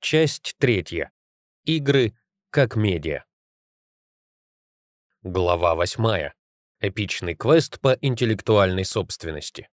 Часть третья. Игры как медиа. Глава восьмая. Эпичный квест по интеллектуальной собственности.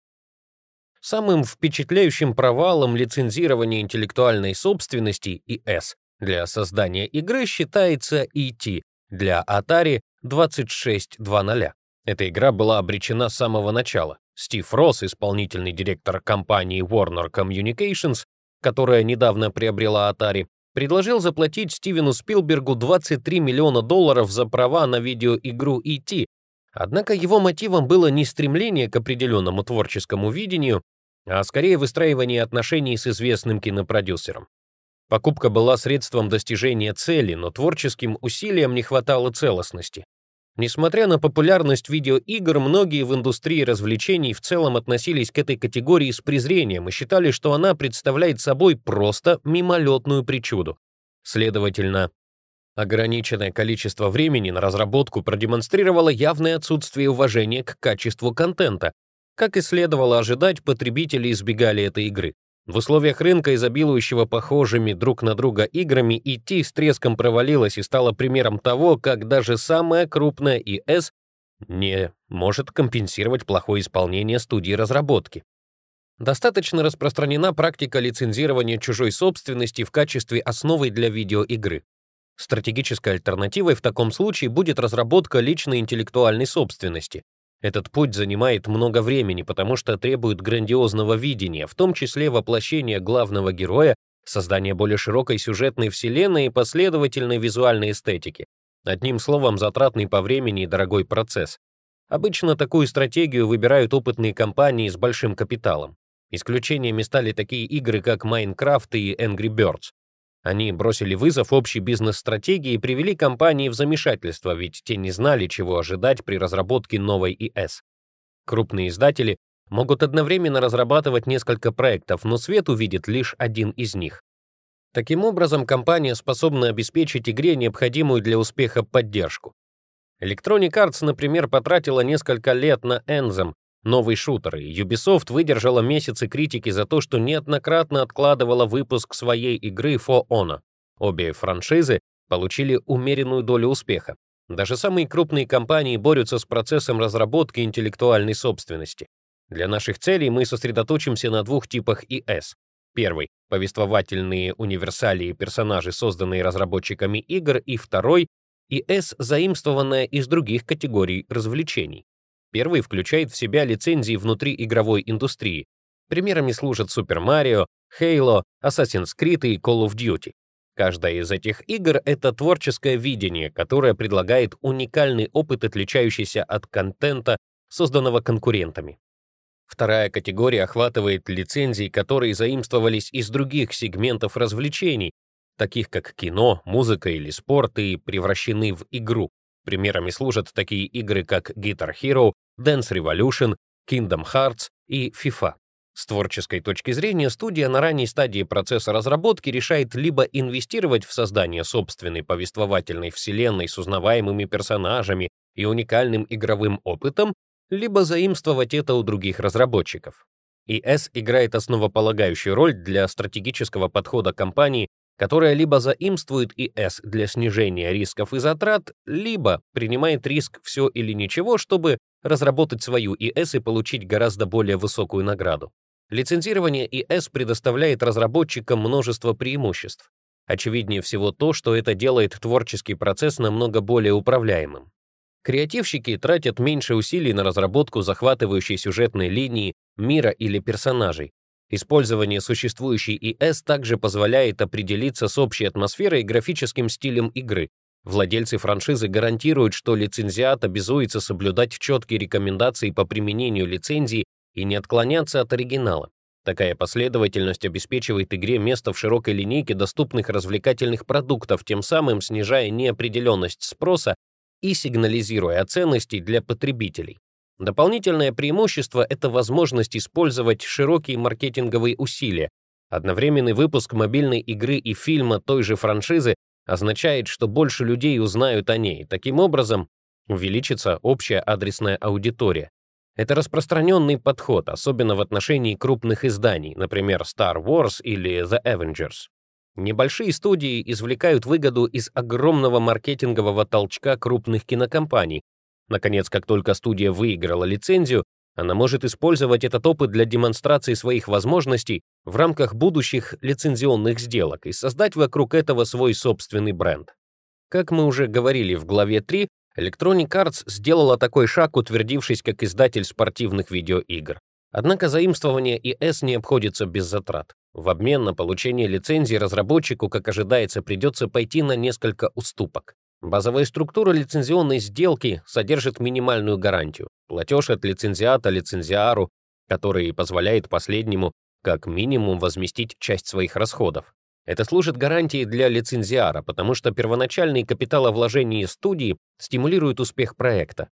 Самым впечатляющим провалом лицензирования интеллектуальной собственности ИС для создания игры считается ET для Atari 2600. Эта игра была обречена с самого начала. Стив Росс, исполнительный директор компании Warner Communications, которая недавно приобрела Atari, предложил заплатить Стивену Спилбергу 23 миллиона долларов за права на видеоигру E.T., Однако его мотивом было не стремление к определенному творческому видению, а скорее выстраивание отношений с известным кинопродюсером. Покупка была средством достижения цели, но творческим усилиям не хватало целостности. Несмотря на популярность видеоигр, многие в индустрии развлечений в целом относились к этой категории с презрением и считали, что она представляет собой просто мимолетную причуду. Следовательно, Ограниченное количество времени на разработку продемонстрировало явное отсутствие уважения к качеству контента. Как и следовало ожидать, потребители избегали этой игры. В условиях рынка, изобилующего похожими друг на друга играми, идти с треском провалилась и стала примером того, как даже самая крупная ИС не может компенсировать плохое исполнение студии разработки. Достаточно распространена практика лицензирования чужой собственности в качестве основы для видеоигры. Стратегической альтернативой в таком случае будет разработка личной интеллектуальной собственности. Этот путь занимает много времени, потому что требует грандиозного видения, в том числе воплощения главного героя, создания более широкой сюжетной вселенной и последовательной визуальной эстетики. Одним словом, затратный по времени и дорогой процесс. Обычно такую стратегию выбирают опытные компании с большим капиталом. Исключениями стали такие игры, как Minecraft и Angry Birds. Они бросили вызов общей бизнес-стратегии и привели компании в замешательство, ведь те не знали, чего ожидать при разработке новой ИС. Крупные издатели могут одновременно разрабатывать несколько проектов, но свет увидит лишь один из них. Таким образом, компания способна обеспечить игре необходимую для успеха поддержку. Electronic Arts, например, потратила несколько лет на Anthem, новый шутер, и Ubisoft выдержала месяцы критики за то, что неоднократно откладывала выпуск своей игры For Honor. Обе франшизы получили умеренную долю успеха. Даже самые крупные компании борются с процессом разработки интеллектуальной собственности. Для наших целей мы сосредоточимся на двух типах ИС. Первый — повествовательные универсалии персонажи, созданные разработчиками игр, и второй — ИС, заимствованная из других категорий развлечений. Первый включает в себя лицензии внутри игровой индустрии. Примерами служат Super Mario, Halo, Assassin's Creed и Call of Duty. Каждая из этих игр — это творческое видение, которое предлагает уникальный опыт, отличающийся от контента, созданного конкурентами. Вторая категория охватывает лицензии, которые заимствовались из других сегментов развлечений, таких как кино, музыка или спорт, и превращены в игру. Примерами служат такие игры, как Guitar Hero, Dance Revolution, Kingdom Hearts и FIFA. С творческой точки зрения, студия на ранней стадии процесса разработки решает либо инвестировать в создание собственной повествовательной вселенной с узнаваемыми персонажами и уникальным игровым опытом, либо заимствовать это у других разработчиков. ES играет основополагающую роль для стратегического подхода компании которая либо заимствует ИС для снижения рисков и затрат, либо принимает риск все или ничего, чтобы разработать свою ИС и получить гораздо более высокую награду. Лицензирование ИС предоставляет разработчикам множество преимуществ. Очевиднее всего то, что это делает творческий процесс намного более управляемым. Креативщики тратят меньше усилий на разработку захватывающей сюжетной линии, мира или персонажей, Использование существующей ИС также позволяет определиться с общей атмосферой и графическим стилем игры. Владельцы франшизы гарантируют, что лицензиат обязуется соблюдать четкие рекомендации по применению лицензии и не отклоняться от оригинала. Такая последовательность обеспечивает игре место в широкой линейке доступных развлекательных продуктов, тем самым снижая неопределенность спроса и сигнализируя о ценности для потребителей. Дополнительное преимущество — это возможность использовать широкие маркетинговые усилия. Одновременный выпуск мобильной игры и фильма той же франшизы означает, что больше людей узнают о ней. Таким образом, увеличится общая адресная аудитория. Это распространенный подход, особенно в отношении крупных изданий, например, Star Wars или The Avengers. Небольшие студии извлекают выгоду из огромного маркетингового толчка крупных кинокомпаний. Наконец, как только студия выиграла лицензию, она может использовать этот опыт для демонстрации своих возможностей в рамках будущих лицензионных сделок и создать вокруг этого свой собственный бренд. Как мы уже говорили в главе 3, Electronic Arts сделала такой шаг, утвердившись как издатель спортивных видеоигр. Однако заимствование ИС не обходится без затрат. В обмен на получение лицензии разработчику, как ожидается, придется пойти на несколько уступок. Базовая структура лицензионной сделки содержит минимальную гарантию. Платеж от лицензиата лицензиару, который позволяет последнему как минимум возместить часть своих расходов. Это служит гарантией для лицензиара, потому что первоначальные капиталовложения студии стимулируют успех проекта.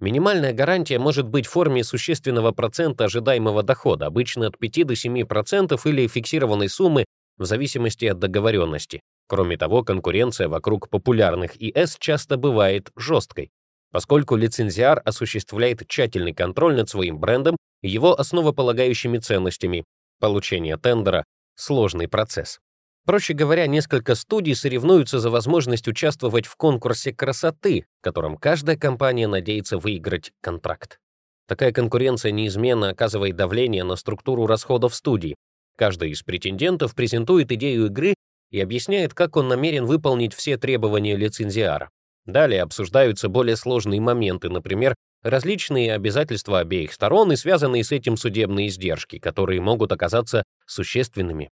Минимальная гарантия может быть в форме существенного процента ожидаемого дохода, обычно от 5 до 7% или фиксированной суммы в зависимости от договоренности. Кроме того, конкуренция вокруг популярных ИС часто бывает жесткой, поскольку лицензиар осуществляет тщательный контроль над своим брендом и его основополагающими ценностями. Получение тендера — сложный процесс. Проще говоря, несколько студий соревнуются за возможность участвовать в конкурсе красоты, в котором каждая компания надеется выиграть контракт. Такая конкуренция неизменно оказывает давление на структуру расходов студий. Каждый из претендентов презентует идею игры и объясняет, как он намерен выполнить все требования лицензиара. Далее обсуждаются более сложные моменты, например, различные обязательства обеих сторон и связанные с этим судебные издержки, которые могут оказаться существенными.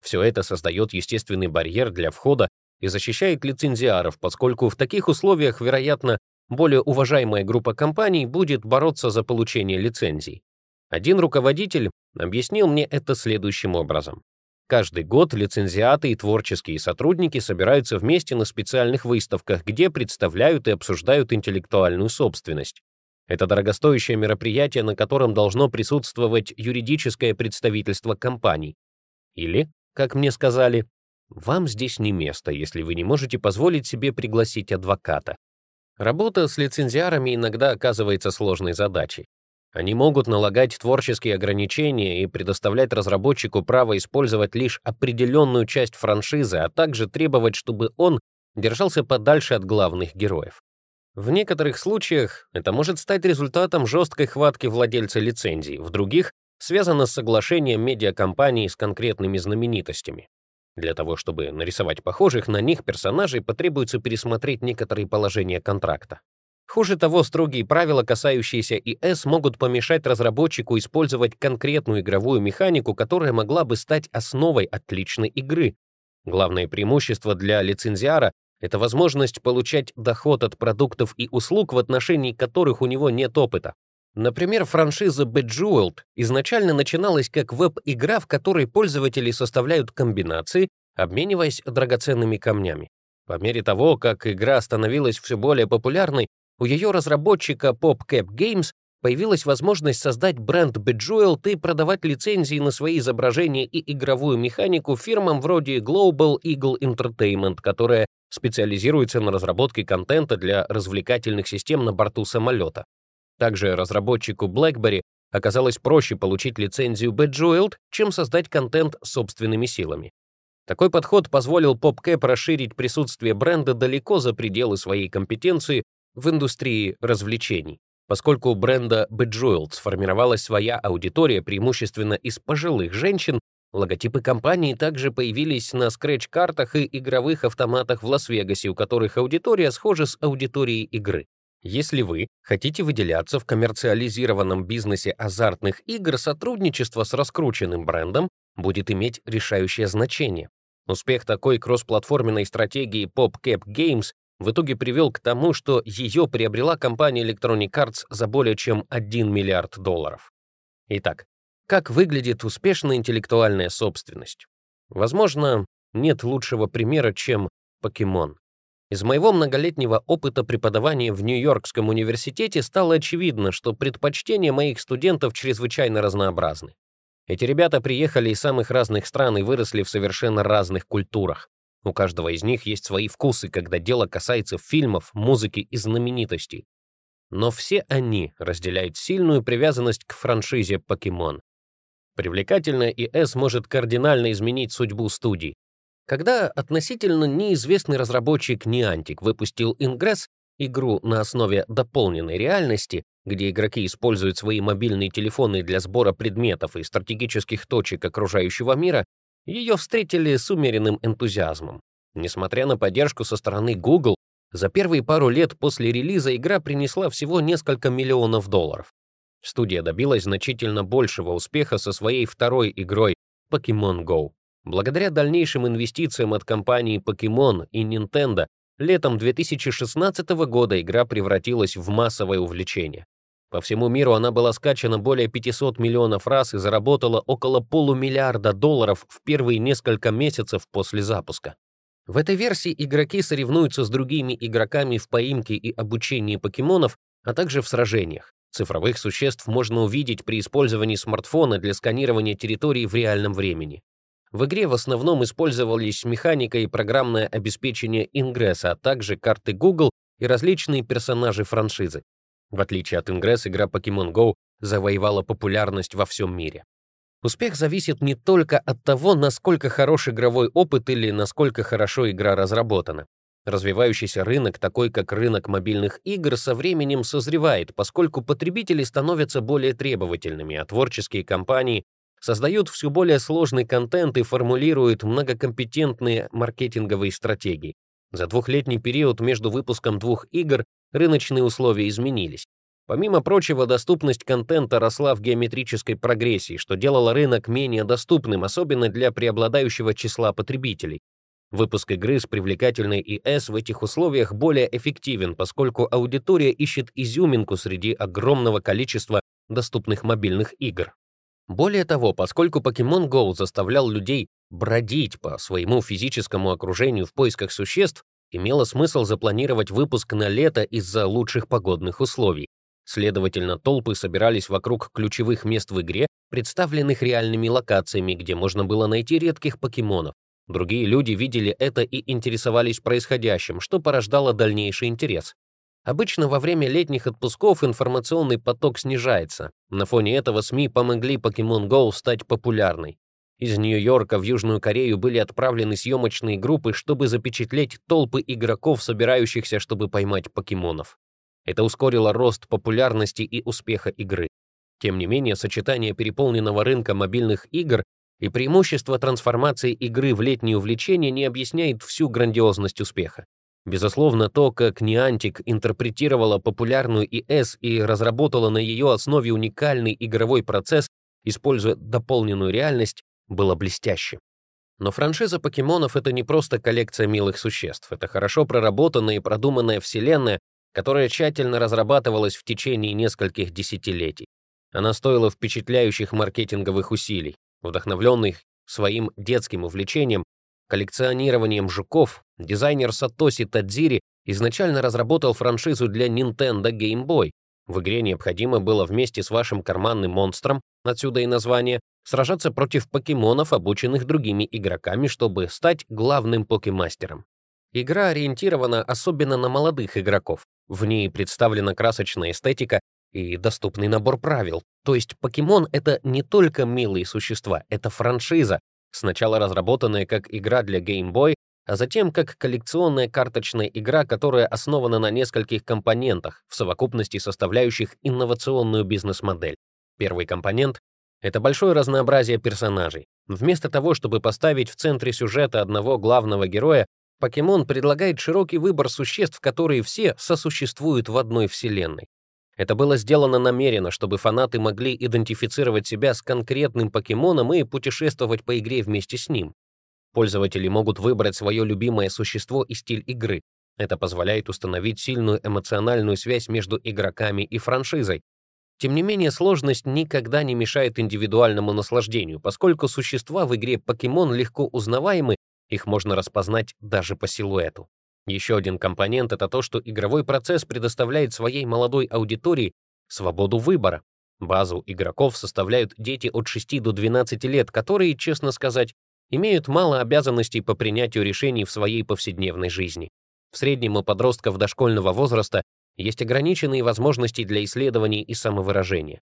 Все это создает естественный барьер для входа и защищает лицензиаров, поскольку в таких условиях, вероятно, более уважаемая группа компаний будет бороться за получение лицензий. Один руководитель объяснил мне это следующим образом. Каждый год лицензиаты и творческие сотрудники собираются вместе на специальных выставках, где представляют и обсуждают интеллектуальную собственность. Это дорогостоящее мероприятие, на котором должно присутствовать юридическое представительство компаний. Или, как мне сказали, вам здесь не место, если вы не можете позволить себе пригласить адвоката. Работа с лицензиарами иногда оказывается сложной задачей. Они могут налагать творческие ограничения и предоставлять разработчику право использовать лишь определенную часть франшизы, а также требовать, чтобы он держался подальше от главных героев. В некоторых случаях это может стать результатом жесткой хватки владельца лицензии, в других — связано с соглашением медиакомпании с конкретными знаменитостями. Для того, чтобы нарисовать похожих на них персонажей, потребуется пересмотреть некоторые положения контракта. Хуже того, строгие правила, касающиеся ИС, могут помешать разработчику использовать конкретную игровую механику, которая могла бы стать основой отличной игры. Главное преимущество для лицензиара — это возможность получать доход от продуктов и услуг, в отношении которых у него нет опыта. Например, франшиза Bejeweled изначально начиналась как веб-игра, в которой пользователи составляют комбинации, обмениваясь драгоценными камнями. По мере того, как игра становилась все более популярной, у ее разработчика PopCap Games появилась возможность создать бренд Bejeweled и продавать лицензии на свои изображения и игровую механику фирмам вроде Global Eagle Entertainment, которая специализируется на разработке контента для развлекательных систем на борту самолета. Также разработчику BlackBerry оказалось проще получить лицензию Bejeweled, чем создать контент собственными силами. Такой подход позволил PopCap расширить присутствие бренда далеко за пределы своей компетенции в индустрии развлечений. Поскольку у бренда Bejeweled сформировалась своя аудитория преимущественно из пожилых женщин, логотипы компании также появились на скретч-картах и игровых автоматах в Лас-Вегасе, у которых аудитория схожа с аудиторией игры. Если вы хотите выделяться в коммерциализированном бизнесе азартных игр, сотрудничество с раскрученным брендом будет иметь решающее значение. Успех такой кроссплатформенной стратегии PopCap Games в итоге привел к тому, что ее приобрела компания Electronic Arts за более чем 1 миллиард долларов. Итак, как выглядит успешная интеллектуальная собственность? Возможно, нет лучшего примера, чем покемон. Из моего многолетнего опыта преподавания в Нью-Йоркском университете стало очевидно, что предпочтения моих студентов чрезвычайно разнообразны. Эти ребята приехали из самых разных стран и выросли в совершенно разных культурах. У каждого из них есть свои вкусы, когда дело касается фильмов, музыки и знаменитостей. Но все они разделяют сильную привязанность к франшизе Покемон. Привлекательная ИС может кардинально изменить судьбу студий. Когда относительно неизвестный разработчик Niantic выпустил Ingress, игру на основе дополненной реальности, где игроки используют свои мобильные телефоны для сбора предметов и стратегических точек окружающего мира, ее встретили с умеренным энтузиазмом. Несмотря на поддержку со стороны Google, за первые пару лет после релиза игра принесла всего несколько миллионов долларов. Студия добилась значительно большего успеха со своей второй игрой Pokemon Go. Благодаря дальнейшим инвестициям от компании Pokemon и Nintendo, летом 2016 года игра превратилась в массовое увлечение. По всему миру она была скачана более 500 миллионов раз и заработала около полумиллиарда долларов в первые несколько месяцев после запуска. В этой версии игроки соревнуются с другими игроками в поимке и обучении покемонов, а также в сражениях. Цифровых существ можно увидеть при использовании смартфона для сканирования территории в реальном времени. В игре в основном использовались механика и программное обеспечение Ingress, а также карты Google и различные персонажи франшизы. В отличие от Ingress, игра Pokemon Go завоевала популярность во всем мире. Успех зависит не только от того, насколько хорош игровой опыт или насколько хорошо игра разработана. Развивающийся рынок, такой как рынок мобильных игр, со временем созревает, поскольку потребители становятся более требовательными, а творческие компании создают все более сложный контент и формулируют многокомпетентные маркетинговые стратегии. За двухлетний период между выпуском двух игр рыночные условия изменились. Помимо прочего, доступность контента росла в геометрической прогрессии, что делало рынок менее доступным, особенно для преобладающего числа потребителей. Выпуск игры с привлекательной ИС в этих условиях более эффективен, поскольку аудитория ищет изюминку среди огромного количества доступных мобильных игр. Более того, поскольку Pokemon Go заставлял людей бродить по своему физическому окружению в поисках существ, имело смысл запланировать выпуск на лето из-за лучших погодных условий. Следовательно, толпы собирались вокруг ключевых мест в игре, представленных реальными локациями, где можно было найти редких покемонов. Другие люди видели это и интересовались происходящим, что порождало дальнейший интерес. Обычно во время летних отпусков информационный поток снижается. На фоне этого СМИ помогли Pokemon Go стать популярной. Из Нью-Йорка в Южную Корею были отправлены съемочные группы, чтобы запечатлеть толпы игроков, собирающихся, чтобы поймать покемонов. Это ускорило рост популярности и успеха игры. Тем не менее, сочетание переполненного рынка мобильных игр и преимущество трансформации игры в летнее увлечение не объясняет всю грандиозность успеха. Безусловно, то, как Niantic интерпретировала популярную ИС и разработала на ее основе уникальный игровой процесс, используя дополненную реальность, было блестяще. Но франшиза покемонов — это не просто коллекция милых существ, это хорошо проработанная и продуманная вселенная, которая тщательно разрабатывалась в течение нескольких десятилетий. Она стоила впечатляющих маркетинговых усилий. Вдохновленный своим детским увлечением, коллекционированием жуков, дизайнер Сатоси Тадзири изначально разработал франшизу для Nintendo Game Boy. В игре необходимо было вместе с вашим карманным монстром, отсюда и название, сражаться против покемонов, обученных другими игроками, чтобы стать главным покемастером. Игра ориентирована особенно на молодых игроков. В ней представлена красочная эстетика и доступный набор правил. То есть покемон — это не только милые существа, это франшиза, сначала разработанная как игра для Game Boy, а затем как коллекционная карточная игра, которая основана на нескольких компонентах, в совокупности составляющих инновационную бизнес-модель. Первый компонент это большое разнообразие персонажей. Вместо того, чтобы поставить в центре сюжета одного главного героя, Покемон предлагает широкий выбор существ, которые все сосуществуют в одной вселенной. Это было сделано намеренно, чтобы фанаты могли идентифицировать себя с конкретным покемоном и путешествовать по игре вместе с ним. Пользователи могут выбрать свое любимое существо и стиль игры. Это позволяет установить сильную эмоциональную связь между игроками и франшизой, тем не менее, сложность никогда не мешает индивидуальному наслаждению, поскольку существа в игре Покемон легко узнаваемы, их можно распознать даже по силуэту. Еще один компонент — это то, что игровой процесс предоставляет своей молодой аудитории свободу выбора. Базу игроков составляют дети от 6 до 12 лет, которые, честно сказать, имеют мало обязанностей по принятию решений в своей повседневной жизни. В среднем у подростков дошкольного возраста есть ограниченные возможности для исследований и самовыражения.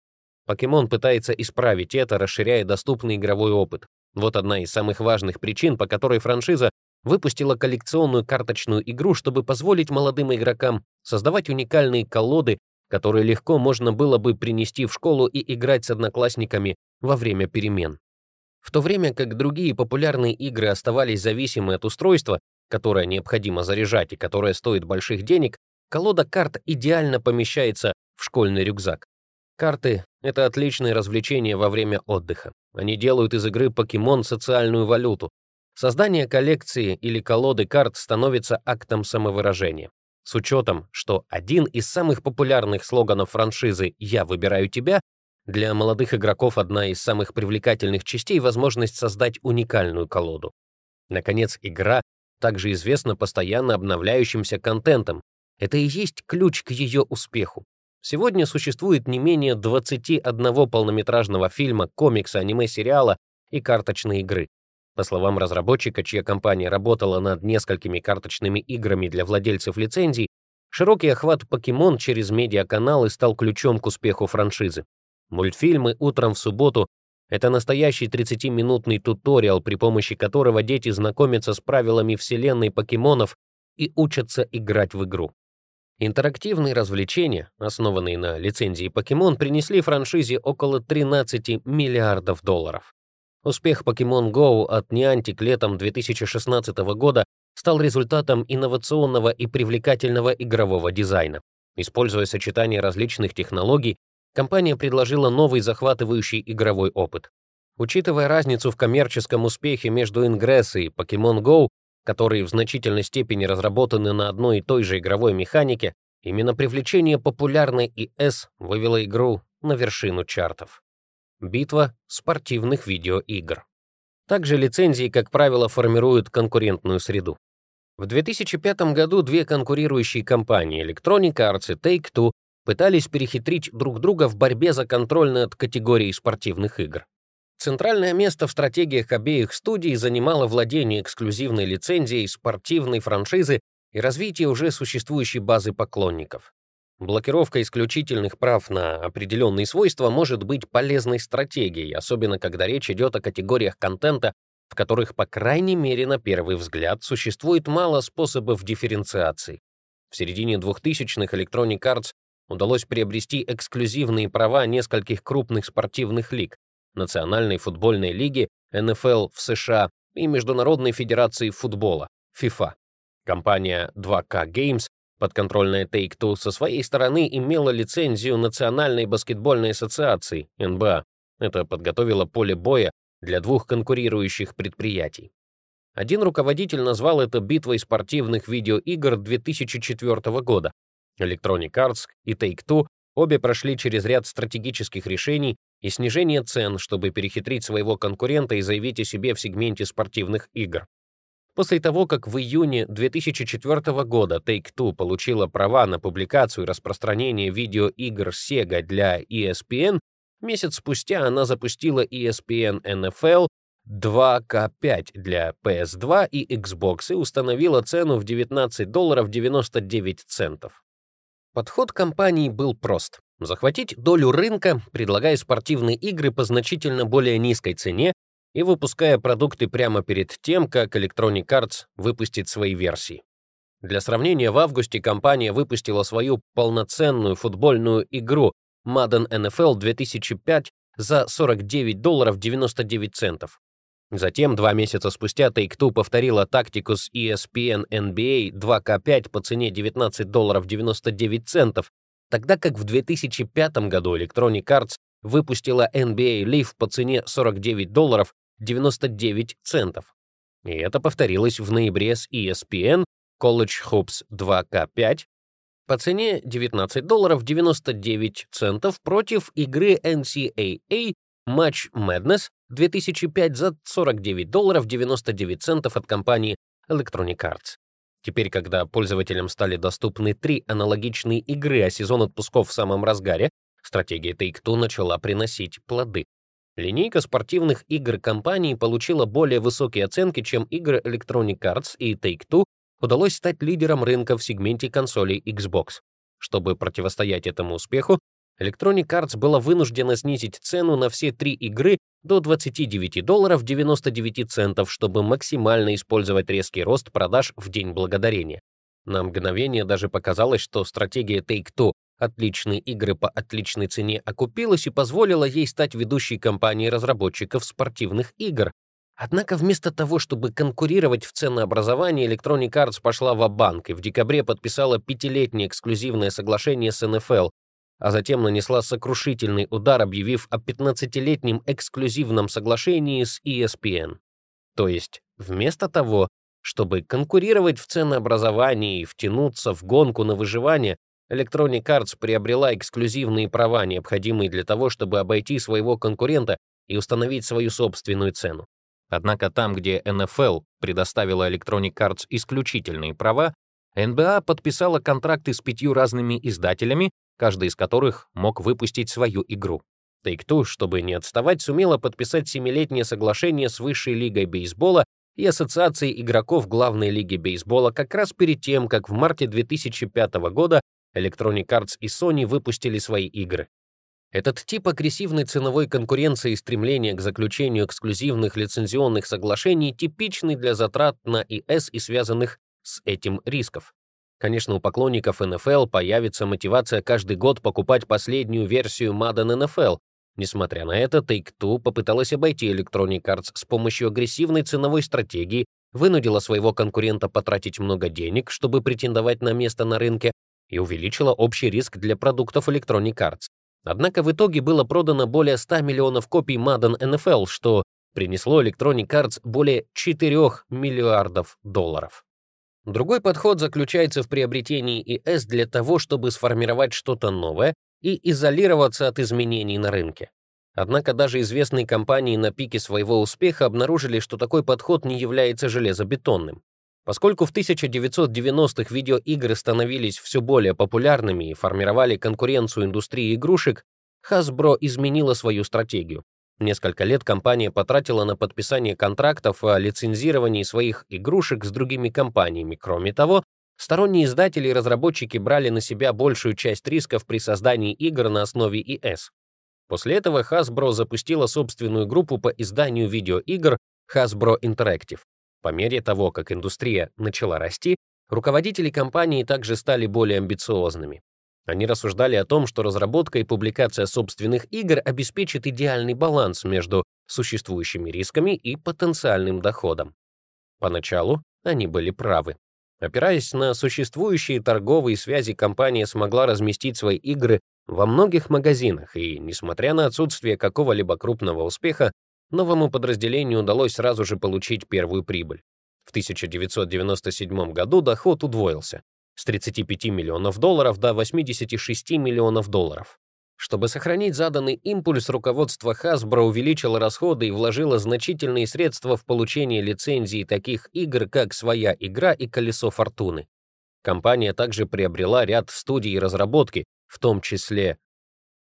Покемон пытается исправить это, расширяя доступный игровой опыт. Вот одна из самых важных причин, по которой франшиза выпустила коллекционную карточную игру, чтобы позволить молодым игрокам создавать уникальные колоды, которые легко можно было бы принести в школу и играть с одноклассниками во время перемен. В то время как другие популярные игры оставались зависимы от устройства, которое необходимо заряжать и которое стоит больших денег, колода карт идеально помещается в школьный рюкзак. Карты — это отличное развлечение во время отдыха. Они делают из игры покемон социальную валюту, Создание коллекции или колоды карт становится актом самовыражения. С учетом, что один из самых популярных слоганов франшизы «Я выбираю тебя» для молодых игроков одна из самых привлекательных частей — возможность создать уникальную колоду. Наконец, игра также известна постоянно обновляющимся контентом. Это и есть ключ к ее успеху. Сегодня существует не менее 21 полнометражного фильма, комикса, аниме-сериала и карточной игры. По словам разработчика, чья компания работала над несколькими карточными играми для владельцев лицензий, широкий охват покемон через медиаканалы стал ключом к успеху франшизы. Мультфильмы «Утром в субботу» — это настоящий 30-минутный туториал, при помощи которого дети знакомятся с правилами вселенной покемонов и учатся играть в игру. Интерактивные развлечения, основанные на лицензии Покемон, принесли франшизе около 13 миллиардов долларов. Успех Pokemon Go от Niantic летом 2016 года стал результатом инновационного и привлекательного игрового дизайна. Используя сочетание различных технологий, компания предложила новый захватывающий игровой опыт. Учитывая разницу в коммерческом успехе между Ingress и Pokemon Go, которые в значительной степени разработаны на одной и той же игровой механике, именно привлечение популярной ES вывело игру на вершину чартов. Битва спортивных видеоигр. Также лицензии, как правило, формируют конкурентную среду. В 2005 году две конкурирующие компании Electronic Arts и Take-Two пытались перехитрить друг друга в борьбе за контроль над категорией спортивных игр. Центральное место в стратегиях обеих студий занимало владение эксклюзивной лицензией спортивной франшизы и развитие уже существующей базы поклонников. Блокировка исключительных прав на определенные свойства может быть полезной стратегией, особенно когда речь идет о категориях контента, в которых, по крайней мере, на первый взгляд, существует мало способов дифференциации. В середине 2000-х Electronic Arts удалось приобрести эксклюзивные права нескольких крупных спортивных лиг, Национальной футбольной лиги, НФЛ в США и Международной федерации футбола, FIFA. Компания 2K Games Подконтрольная Take-Two со своей стороны имела лицензию Национальной баскетбольной ассоциации, НБА. Это подготовило поле боя для двух конкурирующих предприятий. Один руководитель назвал это битвой спортивных видеоигр 2004 года. Electronic Arts и Take-Two обе прошли через ряд стратегических решений и снижение цен, чтобы перехитрить своего конкурента и заявить о себе в сегменте спортивных игр. После того, как в июне 2004 года Take-Two получила права на публикацию и распространение видеоигр Sega для ESPN, месяц спустя она запустила ESPN NFL 2K5 для PS2 и Xbox и установила цену в 19 долларов 99 центов. Подход компании был прост. Захватить долю рынка, предлагая спортивные игры по значительно более низкой цене и выпуская продукты прямо перед тем, как Electronic Arts выпустит свои версии. Для сравнения, в августе компания выпустила свою полноценную футбольную игру Madden NFL 2005 за 49 долларов 99 центов. Затем, два месяца спустя, Take-Two повторила тактику с ESPN NBA 2K5 по цене 19 долларов 99 центов, тогда как в 2005 году Electronic Arts выпустила NBA Live по цене 49 долларов 99 центов. И это повторилось в ноябре с ESPN College Hoops 2K5 по цене 19 долларов 99 центов против игры NCAA Match Madness 2005 за 49 долларов 99 центов от компании Electronic Arts. Теперь, когда пользователям стали доступны три аналогичные игры, а сезон отпусков в самом разгаре, стратегия Take-Two начала приносить плоды. Линейка спортивных игр компании получила более высокие оценки, чем игры Electronic Arts и Take-Two удалось стать лидером рынка в сегменте консолей Xbox. Чтобы противостоять этому успеху, Electronic Arts была вынуждена снизить цену на все три игры до 29 долларов 99 центов, чтобы максимально использовать резкий рост продаж в День Благодарения. На мгновение даже показалось, что стратегия Take-Two «Отличные игры по отличной цене» окупилась и позволила ей стать ведущей компанией разработчиков спортивных игр. Однако вместо того, чтобы конкурировать в ценообразовании, Electronic Arts пошла в банк и в декабре подписала пятилетнее эксклюзивное соглашение с NFL, а затем нанесла сокрушительный удар, объявив о 15-летнем эксклюзивном соглашении с ESPN. То есть, вместо того, чтобы конкурировать в ценообразовании и втянуться в гонку на выживание, Electronic Arts приобрела эксклюзивные права, необходимые для того, чтобы обойти своего конкурента и установить свою собственную цену. Однако там, где NFL предоставила Electronic Arts исключительные права, NBA подписала контракты с пятью разными издателями, каждый из которых мог выпустить свою игру. Take-Two, чтобы не отставать, сумела подписать семилетнее соглашение с Высшей лигой бейсбола и Ассоциацией игроков главной лиги бейсбола как раз перед тем, как в марте 2005 года Electronic Arts и Sony выпустили свои игры. Этот тип агрессивной ценовой конкуренции и стремления к заключению эксклюзивных лицензионных соглашений типичный для затрат на ИС и связанных с этим рисков. Конечно, у поклонников NFL появится мотивация каждый год покупать последнюю версию Madden NFL. Несмотря на это, Take-Two попыталась обойти Electronic Arts с помощью агрессивной ценовой стратегии, вынудила своего конкурента потратить много денег, чтобы претендовать на место на рынке, и увеличила общий риск для продуктов Electronic Arts. Однако в итоге было продано более 100 миллионов копий Madden NFL, что принесло Electronic Arts более 4 миллиардов долларов. Другой подход заключается в приобретении ИС для того, чтобы сформировать что-то новое и изолироваться от изменений на рынке. Однако даже известные компании на пике своего успеха обнаружили, что такой подход не является железобетонным. Поскольку в 1990-х видеоигры становились все более популярными и формировали конкуренцию индустрии игрушек, Hasbro изменила свою стратегию. Несколько лет компания потратила на подписание контрактов о лицензировании своих игрушек с другими компаниями. Кроме того, сторонние издатели и разработчики брали на себя большую часть рисков при создании игр на основе ИС. После этого Hasbro запустила собственную группу по изданию видеоигр Hasbro Interactive. По мере того, как индустрия начала расти, руководители компании также стали более амбициозными. Они рассуждали о том, что разработка и публикация собственных игр обеспечит идеальный баланс между существующими рисками и потенциальным доходом. Поначалу они были правы. Опираясь на существующие торговые связи, компания смогла разместить свои игры во многих магазинах, и, несмотря на отсутствие какого-либо крупного успеха, новому подразделению удалось сразу же получить первую прибыль. В 1997 году доход удвоился с 35 миллионов долларов до 86 миллионов долларов. Чтобы сохранить заданный импульс, руководство Hasbro увеличило расходы и вложило значительные средства в получение лицензий таких игр, как «Своя игра» и «Колесо фортуны». Компания также приобрела ряд студий разработки, в том числе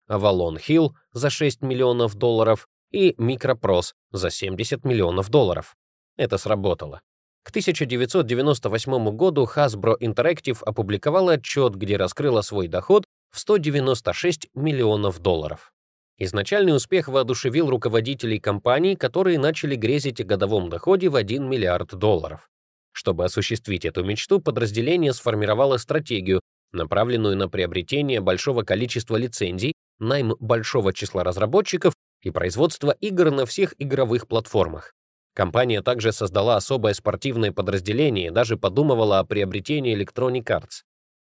Avalon Hill за 6 миллионов долларов и Microprose за 70 миллионов долларов. Это сработало. К 1998 году Hasbro Interactive опубликовала отчет, где раскрыла свой доход в 196 миллионов долларов. Изначальный успех воодушевил руководителей компаний, которые начали грезить о годовом доходе в 1 миллиард долларов. Чтобы осуществить эту мечту, подразделение сформировало стратегию, направленную на приобретение большого количества лицензий, найм большого числа разработчиков и производство игр на всех игровых платформах. Компания также создала особое спортивное подразделение и даже подумывала о приобретении Electronic Arts.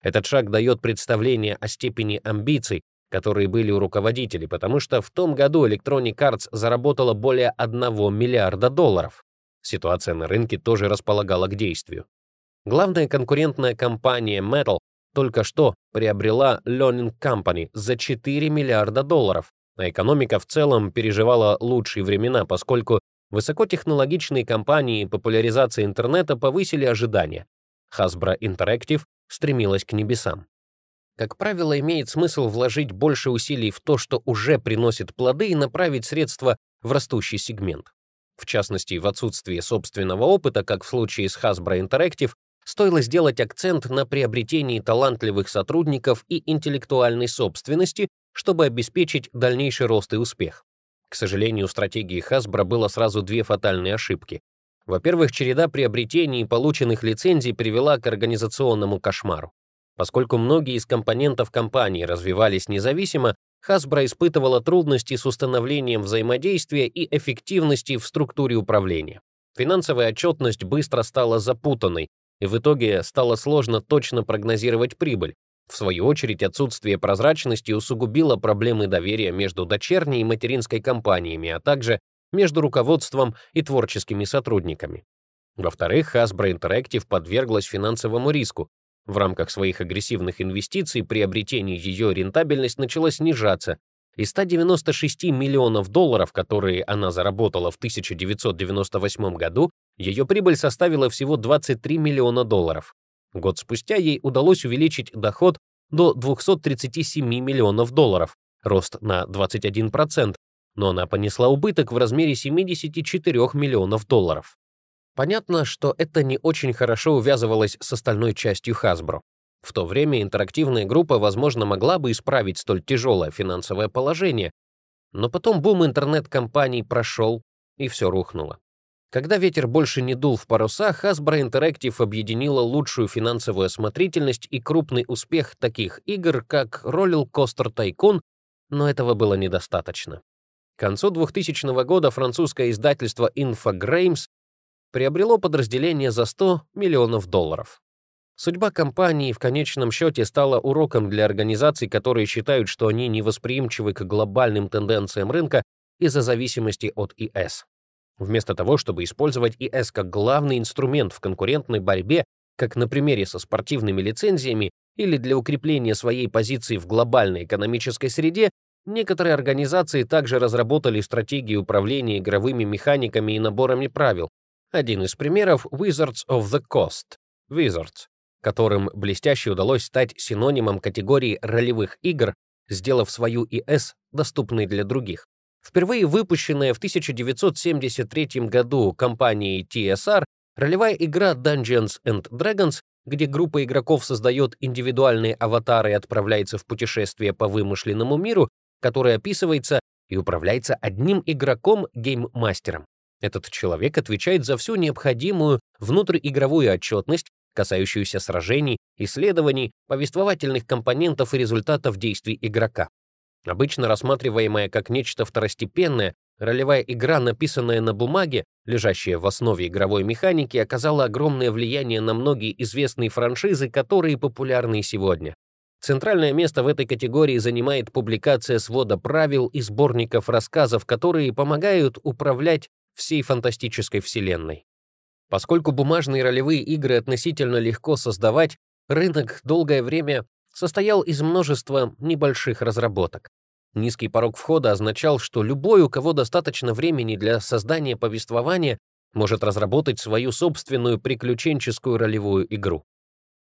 Этот шаг дает представление о степени амбиций, которые были у руководителей, потому что в том году Electronic Arts заработала более 1 миллиарда долларов. Ситуация на рынке тоже располагала к действию. Главная конкурентная компания Metal только что приобрела Learning Company за 4 миллиарда долларов, а экономика в целом переживала лучшие времена, поскольку Высокотехнологичные компании популяризации интернета повысили ожидания. Hasbro Interactive стремилась к небесам. Как правило, имеет смысл вложить больше усилий в то, что уже приносит плоды, и направить средства в растущий сегмент. В частности, в отсутствии собственного опыта, как в случае с Hasbro Interactive, стоило сделать акцент на приобретении талантливых сотрудников и интеллектуальной собственности, чтобы обеспечить дальнейший рост и успех. К сожалению, у стратегии Hasbro было сразу две фатальные ошибки. Во-первых, череда приобретений и полученных лицензий привела к организационному кошмару. Поскольку многие из компонентов компании развивались независимо, Hasbro испытывала трудности с установлением взаимодействия и эффективности в структуре управления. Финансовая отчетность быстро стала запутанной, и в итоге стало сложно точно прогнозировать прибыль. В свою очередь, отсутствие прозрачности усугубило проблемы доверия между дочерней и материнской компаниями, а также между руководством и творческими сотрудниками. Во-вторых, Hasbro Interactive подверглась финансовому риску, в рамках своих агрессивных инвестиций приобретение ее рентабельность начала снижаться. Из 196 миллионов долларов, которые она заработала в 1998 году, ее прибыль составила всего 23 миллиона долларов. Год спустя ей удалось увеличить доход до 237 миллионов долларов, рост на 21%, но она понесла убыток в размере 74 миллионов долларов. Понятно, что это не очень хорошо увязывалось с остальной частью Hasbro. В то время интерактивная группа, возможно, могла бы исправить столь тяжелое финансовое положение, но потом бум интернет-компаний прошел, и все рухнуло. Когда ветер больше не дул в паруса, Hasbro Interactive объединила лучшую финансовую осмотрительность и крупный успех таких игр, как Roller Coaster Tycoon, но этого было недостаточно. К концу 2000 года французское издательство Infogrames приобрело подразделение за 100 миллионов долларов. Судьба компании в конечном счете стала уроком для организаций, которые считают, что они невосприимчивы к глобальным тенденциям рынка из-за зависимости от ИС. Вместо того, чтобы использовать ИС как главный инструмент в конкурентной борьбе, как на примере со спортивными лицензиями или для укрепления своей позиции в глобальной экономической среде, некоторые организации также разработали стратегии управления игровыми механиками и наборами правил, один из примеров — Wizards of the Coast, Wizards, которым блестяще удалось стать синонимом категории ролевых игр, сделав свою ИС доступной для других. Впервые выпущенная в 1973 году компанией TSR, ролевая игра Dungeons and Dragons, где группа игроков создает индивидуальные аватары и отправляется в путешествие по вымышленному миру, который описывается и управляется одним игроком гейммастером. Этот человек отвечает за всю необходимую внутриигровую отчетность, касающуюся сражений, исследований, повествовательных компонентов и результатов действий игрока. Обычно рассматриваемая как нечто второстепенное, ролевая игра, написанная на бумаге, лежащая в основе игровой механики, оказала огромное влияние на многие известные франшизы, которые популярны сегодня. Центральное место в этой категории занимает публикация свода правил и сборников рассказов, которые помогают управлять всей фантастической вселенной. Поскольку бумажные ролевые игры относительно легко создавать, рынок долгое время состоял из множества небольших разработок. Низкий порог входа означал, что любой, у кого достаточно времени для создания повествования, может разработать свою собственную приключенческую ролевую игру.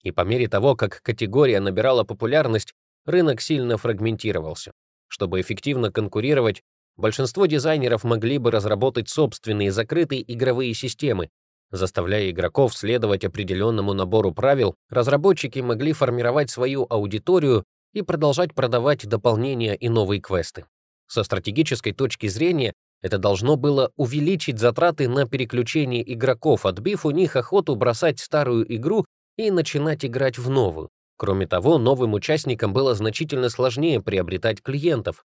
И по мере того, как категория набирала популярность, рынок сильно фрагментировался. Чтобы эффективно конкурировать, большинство дизайнеров могли бы разработать собственные закрытые игровые системы. Заставляя игроков следовать определенному набору правил, разработчики могли формировать свою аудиторию и продолжать продавать дополнения и новые квесты. Со стратегической точки зрения это должно было увеличить затраты на переключение игроков, отбив у них охоту бросать старую игру и начинать играть в новую. Кроме того, новым участникам было значительно сложнее приобретать клиентов,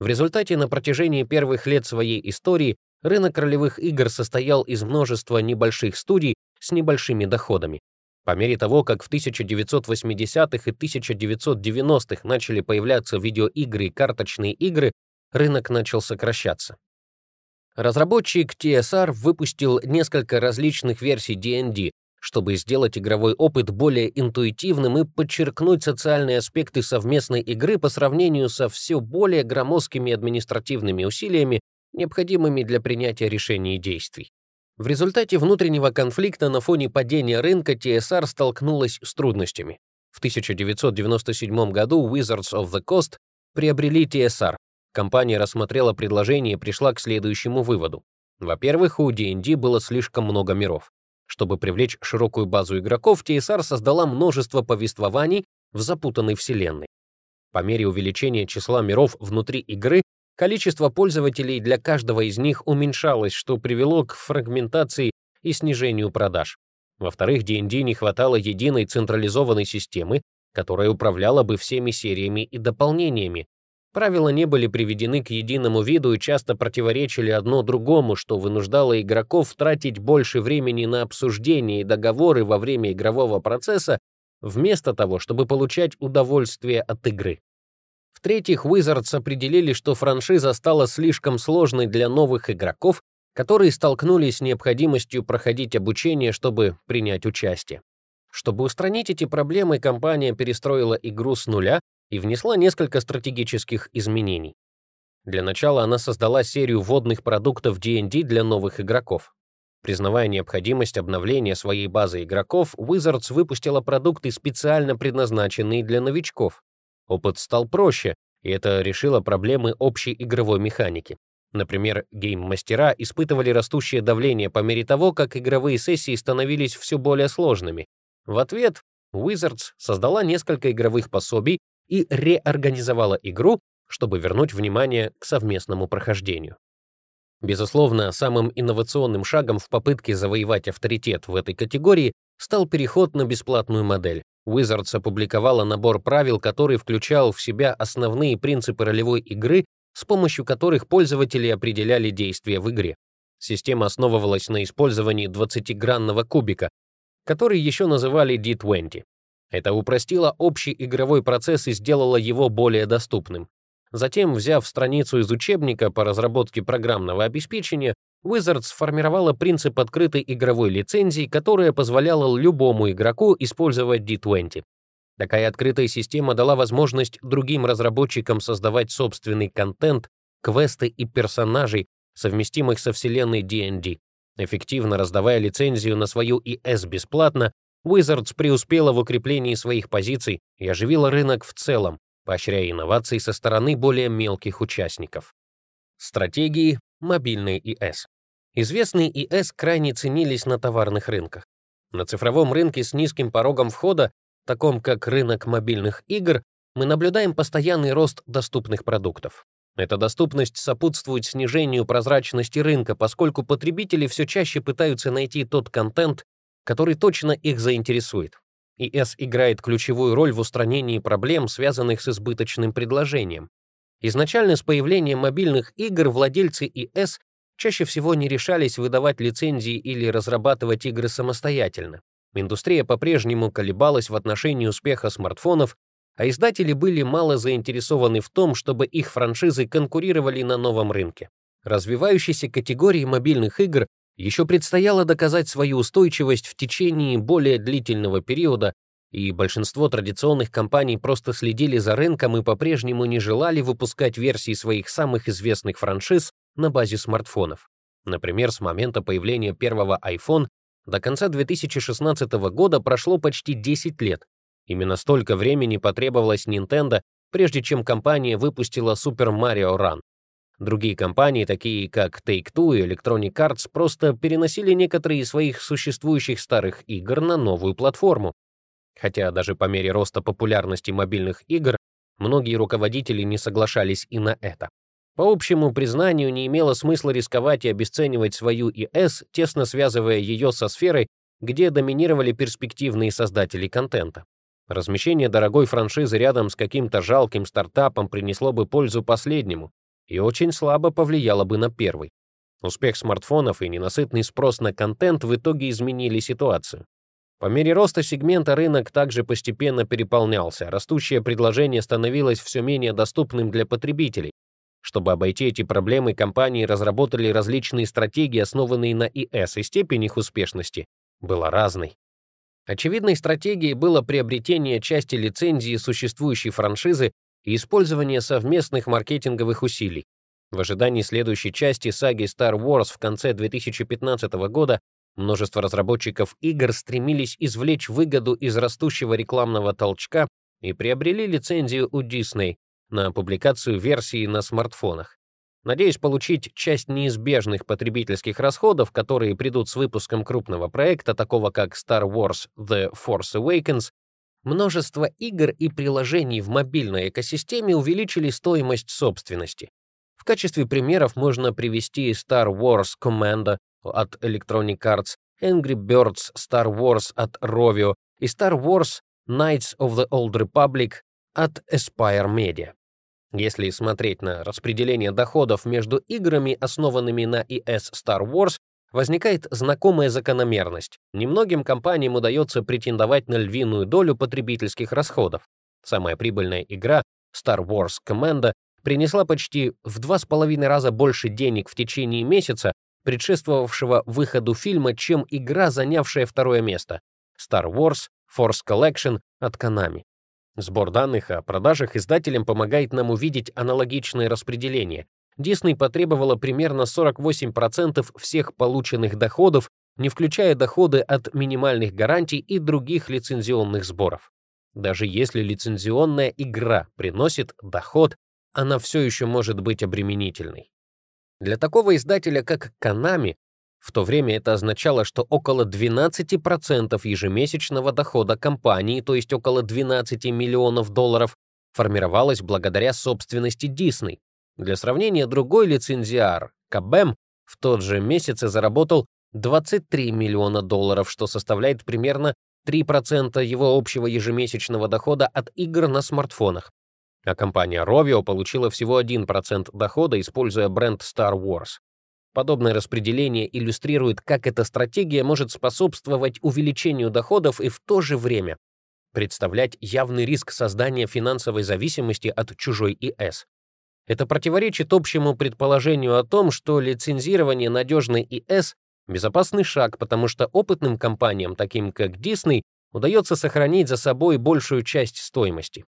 в результате на протяжении первых лет своей истории рынок ролевых игр состоял из множества небольших студий с небольшими доходами. По мере того, как в 1980-х и 1990-х начали появляться видеоигры и карточные игры, рынок начал сокращаться. Разработчик TSR выпустил несколько различных версий D&D, чтобы сделать игровой опыт более интуитивным и подчеркнуть социальные аспекты совместной игры по сравнению со все более громоздкими административными усилиями, необходимыми для принятия решений и действий. В результате внутреннего конфликта на фоне падения рынка TSR столкнулась с трудностями. В 1997 году Wizards of the Coast приобрели TSR. Компания рассмотрела предложение и пришла к следующему выводу. Во-первых, у D&D было слишком много миров. Чтобы привлечь широкую базу игроков, TSR создала множество повествований в запутанной вселенной. По мере увеличения числа миров внутри игры, количество пользователей для каждого из них уменьшалось, что привело к фрагментации и снижению продаж. Во-вторых, D&D не хватало единой централизованной системы, которая управляла бы всеми сериями и дополнениями. Правила не были приведены к единому виду и часто противоречили одно другому, что вынуждало игроков тратить больше времени на обсуждение и договоры во время игрового процесса, вместо того, чтобы получать удовольствие от игры. В-третьих, Wizards определили, что франшиза стала слишком сложной для новых игроков, которые столкнулись с необходимостью проходить обучение, чтобы принять участие. Чтобы устранить эти проблемы, компания перестроила игру с нуля и внесла несколько стратегических изменений. Для начала она создала серию вводных продуктов D&D для новых игроков. Признавая необходимость обновления своей базы игроков, Wizards выпустила продукты, специально предназначенные для новичков. Опыт стал проще, и это решило проблемы общей игровой механики. Например, гейм-мастера испытывали растущее давление по мере того, как игровые сессии становились все более сложными, в ответ Wizards создала несколько игровых пособий и реорганизовала игру, чтобы вернуть внимание к совместному прохождению. Безусловно, самым инновационным шагом в попытке завоевать авторитет в этой категории стал переход на бесплатную модель. Wizards опубликовала набор правил, который включал в себя основные принципы ролевой игры, с помощью которых пользователи определяли действия в игре. Система основывалась на использовании 20-гранного кубика, который еще называли D20. Это упростило общий игровой процесс и сделало его более доступным. Затем, взяв страницу из учебника по разработке программного обеспечения, Wizards сформировала принцип открытой игровой лицензии, которая позволяла любому игроку использовать D20. Такая открытая система дала возможность другим разработчикам создавать собственный контент, квесты и персонажей, совместимых со вселенной D&D. Эффективно раздавая лицензию на свою ИС бесплатно, Wizards преуспела в укреплении своих позиций и оживила рынок в целом, поощряя инновации со стороны более мелких участников. Стратегии мобильной ИС. Известные ИС крайне ценились на товарных рынках. На цифровом рынке с низким порогом входа, таком как рынок мобильных игр, мы наблюдаем постоянный рост доступных продуктов. Эта доступность сопутствует снижению прозрачности рынка, поскольку потребители все чаще пытаются найти тот контент, который точно их заинтересует. ИС играет ключевую роль в устранении проблем, связанных с избыточным предложением. Изначально с появлением мобильных игр владельцы ИС чаще всего не решались выдавать лицензии или разрабатывать игры самостоятельно. Индустрия по-прежнему колебалась в отношении успеха смартфонов а издатели были мало заинтересованы в том, чтобы их франшизы конкурировали на новом рынке. Развивающейся категории мобильных игр еще предстояло доказать свою устойчивость в течение более длительного периода, и большинство традиционных компаний просто следили за рынком и по-прежнему не желали выпускать версии своих самых известных франшиз на базе смартфонов. Например, с момента появления первого iPhone до конца 2016 года прошло почти 10 лет, Именно столько времени потребовалось Nintendo, прежде чем компания выпустила Super Mario Run. Другие компании, такие как Take-Two и Electronic Arts, просто переносили некоторые из своих существующих старых игр на новую платформу. Хотя даже по мере роста популярности мобильных игр, многие руководители не соглашались и на это. По общему признанию, не имело смысла рисковать и обесценивать свою ИС, тесно связывая ее со сферой, где доминировали перспективные создатели контента. Размещение дорогой франшизы рядом с каким-то жалким стартапом принесло бы пользу последнему и очень слабо повлияло бы на первый. Успех смартфонов и ненасытный спрос на контент в итоге изменили ситуацию. По мере роста сегмента рынок также постепенно переполнялся, растущее предложение становилось все менее доступным для потребителей. Чтобы обойти эти проблемы, компании разработали различные стратегии, основанные на ИС, и степень их успешности была разной. Очевидной стратегией было приобретение части лицензии существующей франшизы и использование совместных маркетинговых усилий. В ожидании следующей части саги Star Wars в конце 2015 года множество разработчиков игр стремились извлечь выгоду из растущего рекламного толчка и приобрели лицензию у Disney на публикацию версии на смартфонах. Надеясь получить часть неизбежных потребительских расходов, которые придут с выпуском крупного проекта, такого как Star Wars The Force Awakens, множество игр и приложений в мобильной экосистеме увеличили стоимость собственности. В качестве примеров можно привести Star Wars Commando от Electronic Arts, Angry Birds Star Wars от Rovio и Star Wars Knights of the Old Republic от Aspire Media. Если смотреть на распределение доходов между играми, основанными на ES Star Wars, возникает знакомая закономерность. Немногим компаниям удается претендовать на львиную долю потребительских расходов. Самая прибыльная игра Star Wars Commando принесла почти в два с половиной раза больше денег в течение месяца, предшествовавшего выходу фильма, чем игра, занявшая второе место — Star Wars Force Collection от Konami. Сбор данных о продажах издателям помогает нам увидеть аналогичное распределение. Disney потребовала примерно 48% всех полученных доходов, не включая доходы от минимальных гарантий и других лицензионных сборов. Даже если лицензионная игра приносит доход, она все еще может быть обременительной. Для такого издателя, как Konami, в то время это означало, что около 12% ежемесячного дохода компании, то есть около 12 миллионов долларов, формировалось благодаря собственности Disney. Для сравнения, другой лицензиар, Кабем, в тот же месяце заработал 23 миллиона долларов, что составляет примерно 3% его общего ежемесячного дохода от игр на смартфонах. А компания Rovio получила всего 1% дохода, используя бренд Star Wars. Подобное распределение иллюстрирует, как эта стратегия может способствовать увеличению доходов и в то же время представлять явный риск создания финансовой зависимости от чужой ИС. Это противоречит общему предположению о том, что лицензирование надежной ИС — безопасный шаг, потому что опытным компаниям, таким как Disney, удается сохранить за собой большую часть стоимости.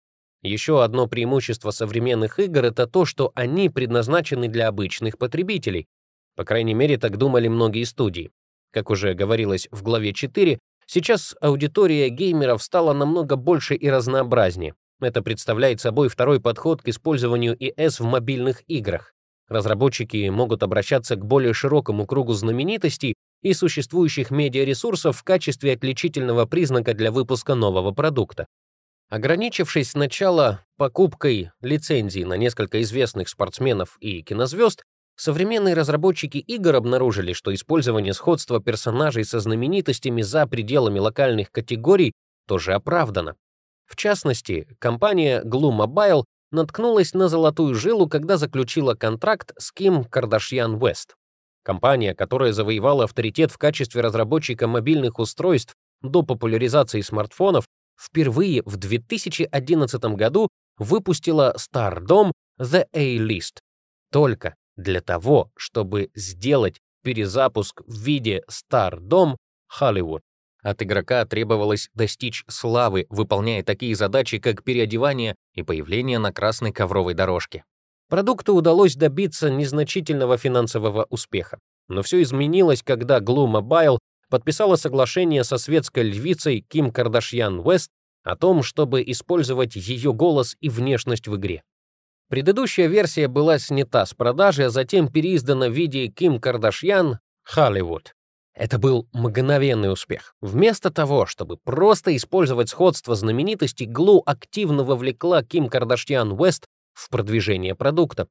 Еще одно преимущество современных игр — это то, что они предназначены для обычных потребителей, по крайней мере, так думали многие студии. Как уже говорилось в главе 4, сейчас аудитория геймеров стала намного больше и разнообразнее. Это представляет собой второй подход к использованию ИС в мобильных играх. Разработчики могут обращаться к более широкому кругу знаменитостей и существующих медиаресурсов в качестве отличительного признака для выпуска нового продукта. Ограничившись сначала покупкой лицензий на несколько известных спортсменов и кинозвезд, Современные разработчики игр обнаружили, что использование сходства персонажей со знаменитостями за пределами локальных категорий тоже оправдано. В частности, компания Glue Mobile наткнулась на золотую жилу, когда заключила контракт с Kim Kardashian West. Компания, которая завоевала авторитет в качестве разработчика мобильных устройств до популяризации смартфонов, впервые в 2011 году выпустила Stardom The A-List. Только для того, чтобы сделать перезапуск в виде Stardom Hollywood. От игрока требовалось достичь славы, выполняя такие задачи, как переодевание и появление на красной ковровой дорожке. Продукту удалось добиться незначительного финансового успеха. Но все изменилось, когда Glue Mobile подписала соглашение со светской львицей Ким Кардашьян Уэст о том, чтобы использовать ее голос и внешность в игре. Предыдущая версия была снята с продажи, а затем переиздана в виде Ким Кардашьян «Холливуд». Это был мгновенный успех. Вместо того, чтобы просто использовать сходство знаменитостей, Глу активно вовлекла Ким Кардашьян Уэст в продвижение продукта.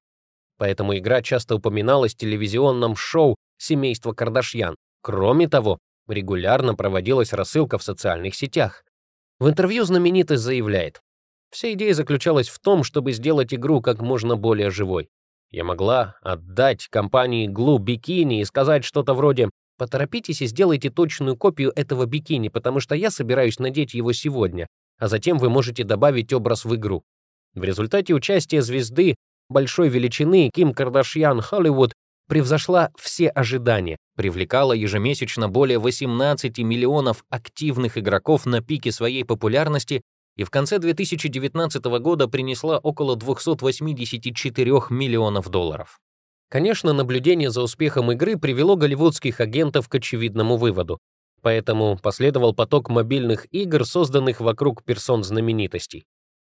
Поэтому игра часто упоминалась в телевизионном шоу «Семейство Кардашьян». Кроме того, регулярно проводилась рассылка в социальных сетях. В интервью знаменитость заявляет, Вся идея заключалась в том, чтобы сделать игру как можно более живой. Я могла отдать компании Glue бикини и сказать что-то вроде «Поторопитесь и сделайте точную копию этого бикини, потому что я собираюсь надеть его сегодня, а затем вы можете добавить образ в игру». В результате участия звезды большой величины Ким Кардашьян Холливуд превзошла все ожидания, привлекала ежемесячно более 18 миллионов активных игроков на пике своей популярности и в конце 2019 года принесла около 284 миллионов долларов. Конечно, наблюдение за успехом игры привело голливудских агентов к очевидному выводу. Поэтому последовал поток мобильных игр, созданных вокруг персон знаменитостей.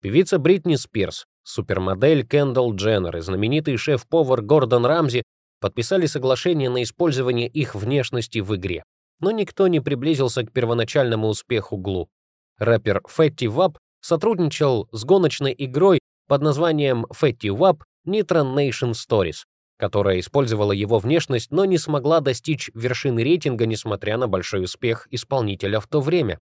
Певица Бритни Спирс, супермодель Кендалл Дженнер и знаменитый шеф-повар Гордон Рамзи подписали соглашение на использование их внешности в игре. Но никто не приблизился к первоначальному успеху Глу. Рэпер Фетти Вап сотрудничал с гоночной игрой под названием Фетти Вап Nitro Nation Stories, которая использовала его внешность, но не смогла достичь вершины рейтинга, несмотря на большой успех исполнителя в то время.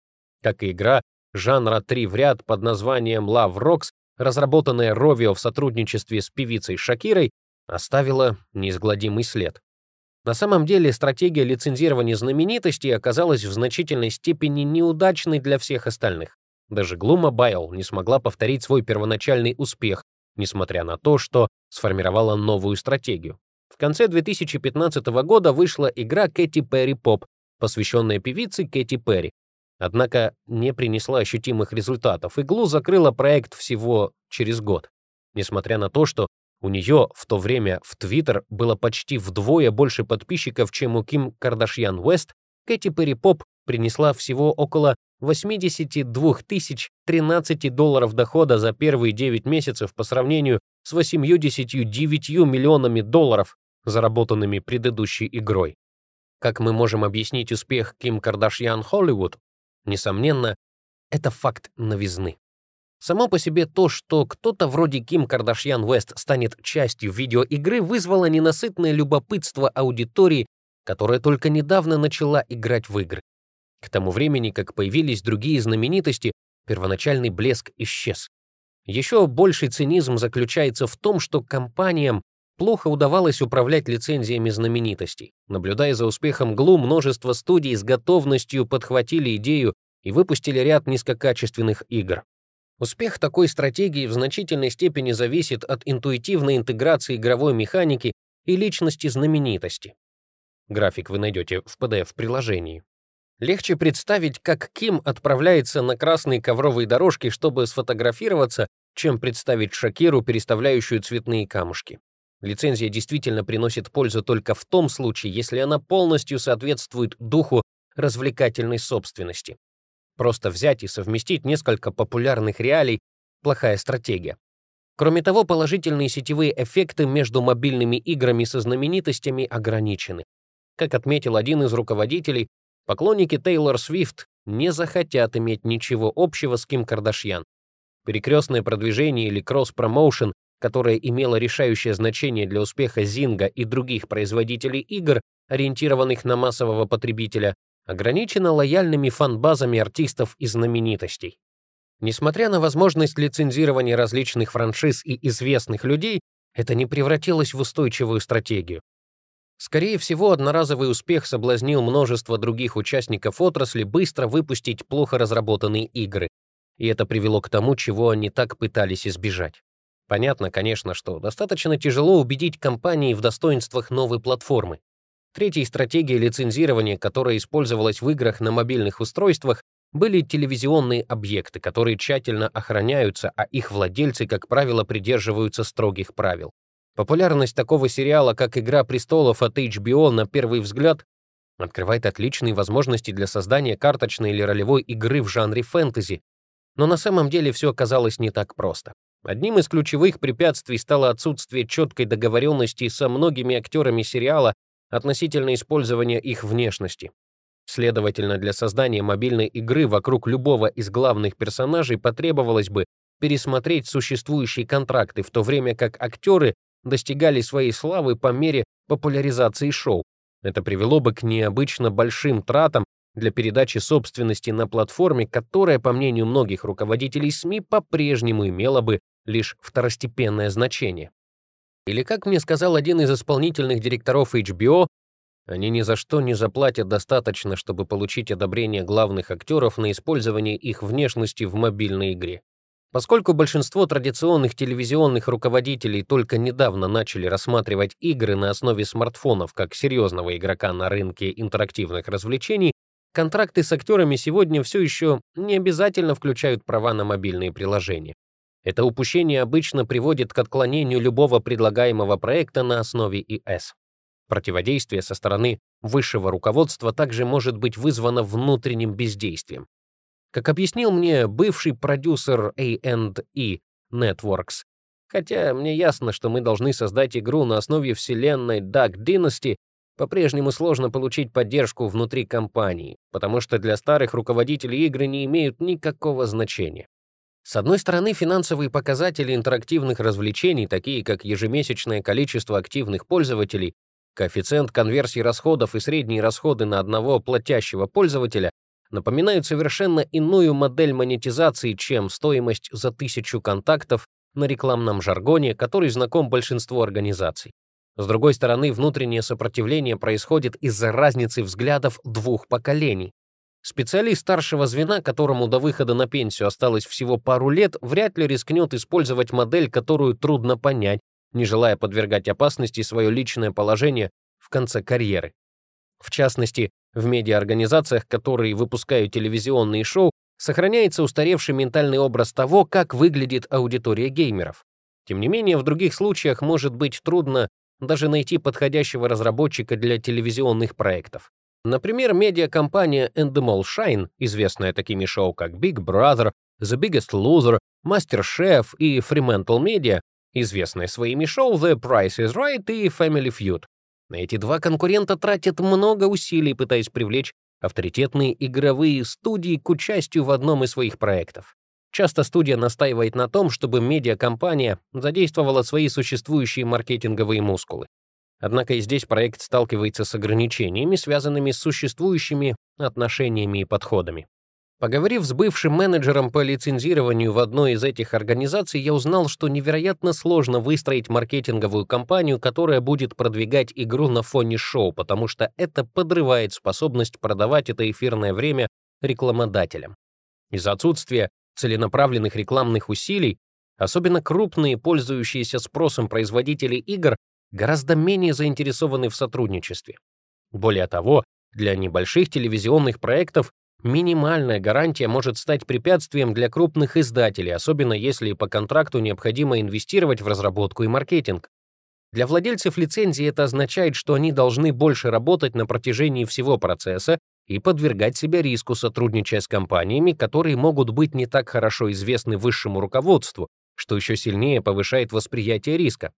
Как и игра жанра 3 в ряд под названием Love Rocks, разработанная Rovio в сотрудничестве с певицей Шакирой, оставила неизгладимый след. На самом деле стратегия лицензирования знаменитостей оказалась в значительной степени неудачной для всех остальных. Даже Glue Mobile не смогла повторить свой первоначальный успех, несмотря на то, что сформировала новую стратегию. В конце 2015 года вышла игра Кэти Перри Поп, посвященная певице Кэти Перри. Однако не принесла ощутимых результатов, и Глу закрыла проект всего через год. Несмотря на то, что у нее в то время в Твиттер было почти вдвое больше подписчиков, чем у Ким Кардашьян Уэст, Кэти Перри Поп принесла всего около 82 тысяч 13 долларов дохода за первые 9 месяцев по сравнению с 89 миллионами долларов, заработанными предыдущей игрой. Как мы можем объяснить успех Ким Кардашьян Холливуд? Несомненно, это факт новизны. Само по себе то, что кто-то вроде Ким Кардашьян Вест станет частью видеоигры, вызвало ненасытное любопытство аудитории, которая только недавно начала играть в игры. К тому времени, как появились другие знаменитости, первоначальный блеск исчез. Еще больший цинизм заключается в том, что компаниям плохо удавалось управлять лицензиями знаменитостей. Наблюдая за успехом Глу, множество студий с готовностью подхватили идею и выпустили ряд низкокачественных игр. Успех такой стратегии в значительной степени зависит от интуитивной интеграции игровой механики и личности знаменитости. График вы найдете в PDF-приложении. Легче представить, как Ким отправляется на красные ковровые дорожки, чтобы сфотографироваться, чем представить Шакиру, переставляющую цветные камушки. Лицензия действительно приносит пользу только в том случае, если она полностью соответствует духу развлекательной собственности. Просто взять и совместить несколько популярных реалий — плохая стратегия. Кроме того, положительные сетевые эффекты между мобильными играми со знаменитостями ограничены. Как отметил один из руководителей, Поклонники Тейлор Свифт не захотят иметь ничего общего с Ким Кардашьян. Перекрестное продвижение или кросс-промоушен, которое имело решающее значение для успеха Зинга и других производителей игр, ориентированных на массового потребителя, ограничено лояльными фан-базами артистов и знаменитостей. Несмотря на возможность лицензирования различных франшиз и известных людей, это не превратилось в устойчивую стратегию. Скорее всего, одноразовый успех соблазнил множество других участников отрасли быстро выпустить плохо разработанные игры, и это привело к тому, чего они так пытались избежать. Понятно, конечно, что достаточно тяжело убедить компании в достоинствах новой платформы. Третьей стратегией лицензирования, которая использовалась в играх на мобильных устройствах, были телевизионные объекты, которые тщательно охраняются, а их владельцы, как правило, придерживаются строгих правил. Популярность такого сериала, как «Игра престолов» от HBO, на первый взгляд, открывает отличные возможности для создания карточной или ролевой игры в жанре фэнтези. Но на самом деле все оказалось не так просто. Одним из ключевых препятствий стало отсутствие четкой договоренности со многими актерами сериала относительно использования их внешности. Следовательно, для создания мобильной игры вокруг любого из главных персонажей потребовалось бы пересмотреть существующие контракты, в то время как актеры достигали своей славы по мере популяризации шоу. Это привело бы к необычно большим тратам для передачи собственности на платформе, которая, по мнению многих руководителей СМИ, по-прежнему имела бы лишь второстепенное значение. Или, как мне сказал один из исполнительных директоров HBO, они ни за что не заплатят достаточно, чтобы получить одобрение главных актеров на использование их внешности в мобильной игре. Поскольку большинство традиционных телевизионных руководителей только недавно начали рассматривать игры на основе смартфонов как серьезного игрока на рынке интерактивных развлечений, контракты с актерами сегодня все еще не обязательно включают права на мобильные приложения. Это упущение обычно приводит к отклонению любого предлагаемого проекта на основе ИС. Противодействие со стороны высшего руководства также может быть вызвано внутренним бездействием. Как объяснил мне бывший продюсер A&E Networks, хотя мне ясно, что мы должны создать игру на основе вселенной Dark Dynasty, по-прежнему сложно получить поддержку внутри компании, потому что для старых руководителей игры не имеют никакого значения. С одной стороны, финансовые показатели интерактивных развлечений, такие как ежемесячное количество активных пользователей, коэффициент конверсии расходов и средние расходы на одного платящего пользователя, напоминают совершенно иную модель монетизации, чем стоимость за тысячу контактов на рекламном жаргоне, который знаком большинству организаций. С другой стороны, внутреннее сопротивление происходит из-за разницы взглядов двух поколений. Специалист старшего звена, которому до выхода на пенсию осталось всего пару лет, вряд ли рискнет использовать модель, которую трудно понять, не желая подвергать опасности свое личное положение в конце карьеры. В частности, в медиаорганизациях, которые выпускают телевизионные шоу, сохраняется устаревший ментальный образ того, как выглядит аудитория геймеров. Тем не менее, в других случаях может быть трудно даже найти подходящего разработчика для телевизионных проектов. Например, медиакомпания Endemol Shine, известная такими шоу как Big Brother, The Biggest Loser, MasterChef и Fremantle Media, известная своими шоу The Price is Right и Family Feud. На эти два конкурента тратят много усилий, пытаясь привлечь авторитетные игровые студии к участию в одном из своих проектов. Часто студия настаивает на том, чтобы медиакомпания задействовала свои существующие маркетинговые мускулы. Однако и здесь проект сталкивается с ограничениями, связанными с существующими отношениями и подходами. Поговорив с бывшим менеджером по лицензированию в одной из этих организаций, я узнал, что невероятно сложно выстроить маркетинговую кампанию, которая будет продвигать игру на фоне шоу, потому что это подрывает способность продавать это эфирное время рекламодателям. Из-за отсутствия целенаправленных рекламных усилий, особенно крупные, пользующиеся спросом производители игр, гораздо менее заинтересованы в сотрудничестве. Более того, для небольших телевизионных проектов минимальная гарантия может стать препятствием для крупных издателей, особенно если по контракту необходимо инвестировать в разработку и маркетинг. Для владельцев лицензии это означает, что они должны больше работать на протяжении всего процесса и подвергать себя риску, сотрудничая с компаниями, которые могут быть не так хорошо известны высшему руководству, что еще сильнее повышает восприятие риска.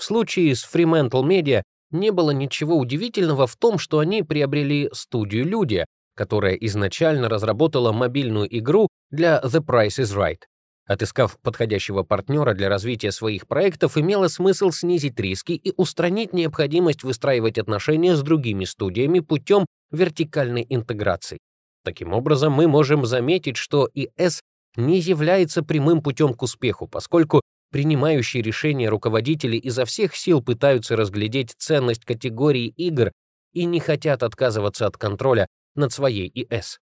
В случае с Fremantle Media не было ничего удивительного в том, что они приобрели студию Ludia, которая изначально разработала мобильную игру для The Price is Right. Отыскав подходящего партнера для развития своих проектов, имело смысл снизить риски и устранить необходимость выстраивать отношения с другими студиями путем вертикальной интеграции. Таким образом, мы можем заметить, что ИС не является прямым путем к успеху, поскольку принимающие решения руководители изо всех сил пытаются разглядеть ценность категории игр и не хотят отказываться от контроля над своей ИС.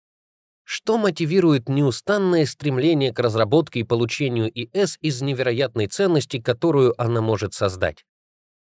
Что мотивирует неустанное стремление к разработке и получению ИС из невероятной ценности, которую она может создать?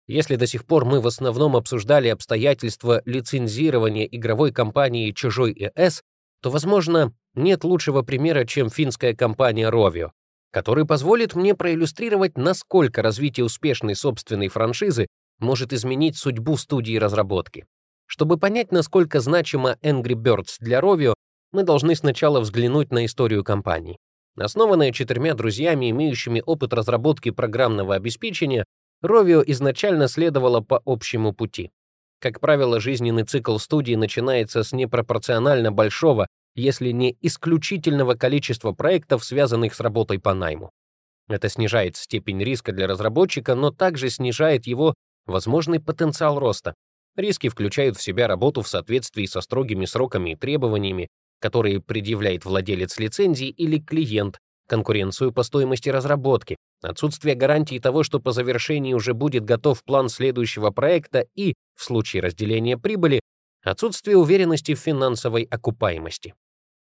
Если до сих пор мы в основном обсуждали обстоятельства лицензирования игровой компании чужой ИС, то, возможно, нет лучшего примера, чем финская компания Rovio, который позволит мне проиллюстрировать, насколько развитие успешной собственной франшизы может изменить судьбу студии разработки. Чтобы понять, насколько значима Angry Birds для Rovio, мы должны сначала взглянуть на историю компании. Основанная четырьмя друзьями, имеющими опыт разработки программного обеспечения, Rovio изначально следовала по общему пути. Как правило, жизненный цикл студии начинается с непропорционально большого, если не исключительного количества проектов, связанных с работой по найму. Это снижает степень риска для разработчика, но также снижает его возможный потенциал роста. Риски включают в себя работу в соответствии со строгими сроками и требованиями, которые предъявляет владелец лицензии или клиент, конкуренцию по стоимости разработки, отсутствие гарантии того, что по завершении уже будет готов план следующего проекта и, в случае разделения прибыли, отсутствие уверенности в финансовой окупаемости.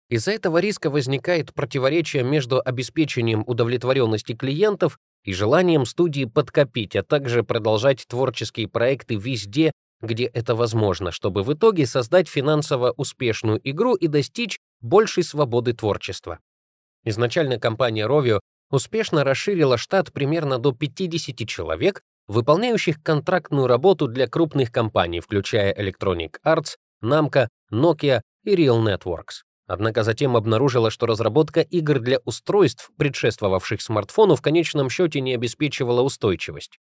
Из-за этого риска возникает противоречие между обеспечением удовлетворенности клиентов и желанием студии подкопить, а также продолжать творческие проекты везде, где это возможно, чтобы в итоге создать финансово успешную игру и достичь большей свободы творчества. Изначально компания Rovio успешно расширила штат примерно до 50 человек, выполняющих контрактную работу для крупных компаний, включая Electronic Arts, Namco, Nokia и Real Networks. Однако затем обнаружила, что разработка игр для устройств, предшествовавших смартфону, в конечном счете не обеспечивала устойчивость.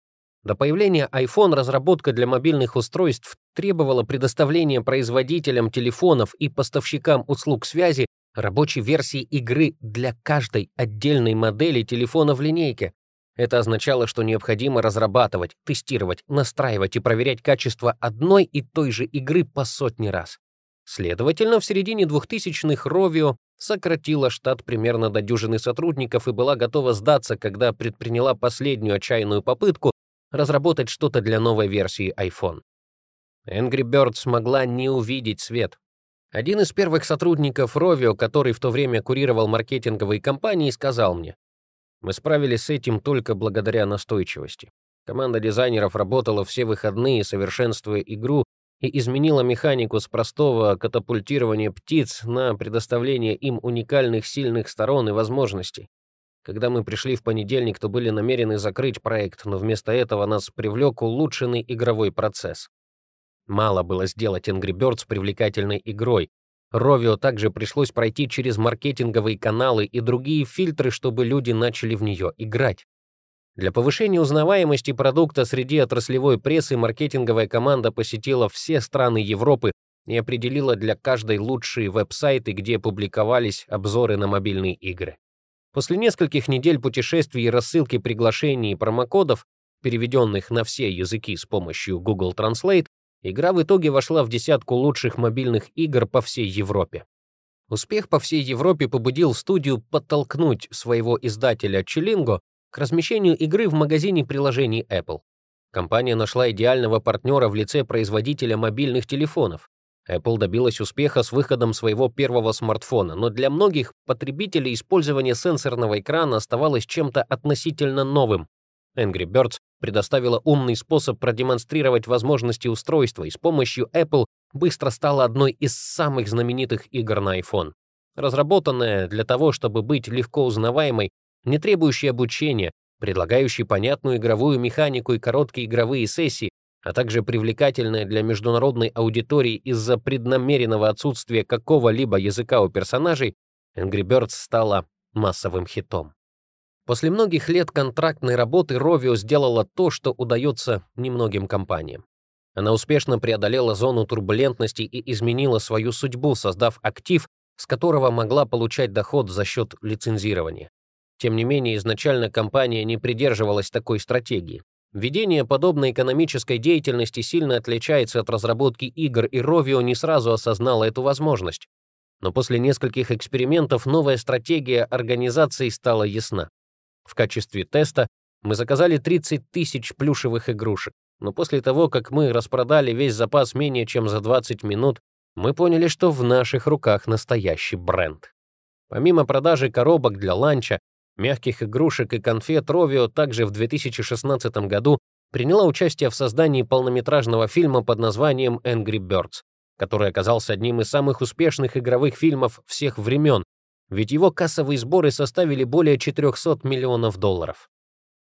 До появления iPhone разработка для мобильных устройств требовала предоставления производителям телефонов и поставщикам услуг связи рабочей версии игры для каждой отдельной модели телефона в линейке. Это означало, что необходимо разрабатывать, тестировать, настраивать и проверять качество одной и той же игры по сотни раз. Следовательно, в середине 2000-х Rovio сократила штат примерно до дюжины сотрудников и была готова сдаться, когда предприняла последнюю отчаянную попытку разработать что-то для новой версии iPhone. Angry Birds смогла не увидеть свет. Один из первых сотрудников Rovio, который в то время курировал маркетинговые компании, сказал мне, «Мы справились с этим только благодаря настойчивости. Команда дизайнеров работала все выходные, совершенствуя игру, и изменила механику с простого катапультирования птиц на предоставление им уникальных сильных сторон и возможностей. Когда мы пришли в понедельник, то были намерены закрыть проект, но вместо этого нас привлек улучшенный игровой процесс. Мало было сделать Angry Birds привлекательной игрой. Rovio также пришлось пройти через маркетинговые каналы и другие фильтры, чтобы люди начали в нее играть. Для повышения узнаваемости продукта среди отраслевой прессы маркетинговая команда посетила все страны Европы и определила для каждой лучшие веб-сайты, где публиковались обзоры на мобильные игры. После нескольких недель путешествий и рассылки приглашений и промокодов, переведенных на все языки с помощью Google Translate, игра в итоге вошла в десятку лучших мобильных игр по всей Европе. Успех по всей Европе побудил студию подтолкнуть своего издателя Chilingo к размещению игры в магазине приложений Apple. Компания нашла идеального партнера в лице производителя мобильных телефонов. Apple добилась успеха с выходом своего первого смартфона, но для многих потребителей использование сенсорного экрана оставалось чем-то относительно новым. Angry Birds предоставила умный способ продемонстрировать возможности устройства и с помощью Apple быстро стала одной из самых знаменитых игр на iPhone. Разработанная для того, чтобы быть легко узнаваемой, не требующий обучения, предлагающий понятную игровую механику и короткие игровые сессии, а также привлекательная для международной аудитории из-за преднамеренного отсутствия какого-либо языка у персонажей, Angry Birds стала массовым хитом. После многих лет контрактной работы Rovio сделала то, что удается немногим компаниям. Она успешно преодолела зону турбулентности и изменила свою судьбу, создав актив, с которого могла получать доход за счет лицензирования. Тем не менее, изначально компания не придерживалась такой стратегии. Ведение подобной экономической деятельности сильно отличается от разработки игр, и Rovio не сразу осознала эту возможность. Но после нескольких экспериментов новая стратегия организации стала ясна. В качестве теста мы заказали 30 тысяч плюшевых игрушек, но после того, как мы распродали весь запас менее чем за 20 минут, мы поняли, что в наших руках настоящий бренд. Помимо продажи коробок для ланча, мягких игрушек и конфет Rovio также в 2016 году приняла участие в создании полнометражного фильма под названием Angry Birds, который оказался одним из самых успешных игровых фильмов всех времен, ведь его кассовые сборы составили более 400 миллионов долларов.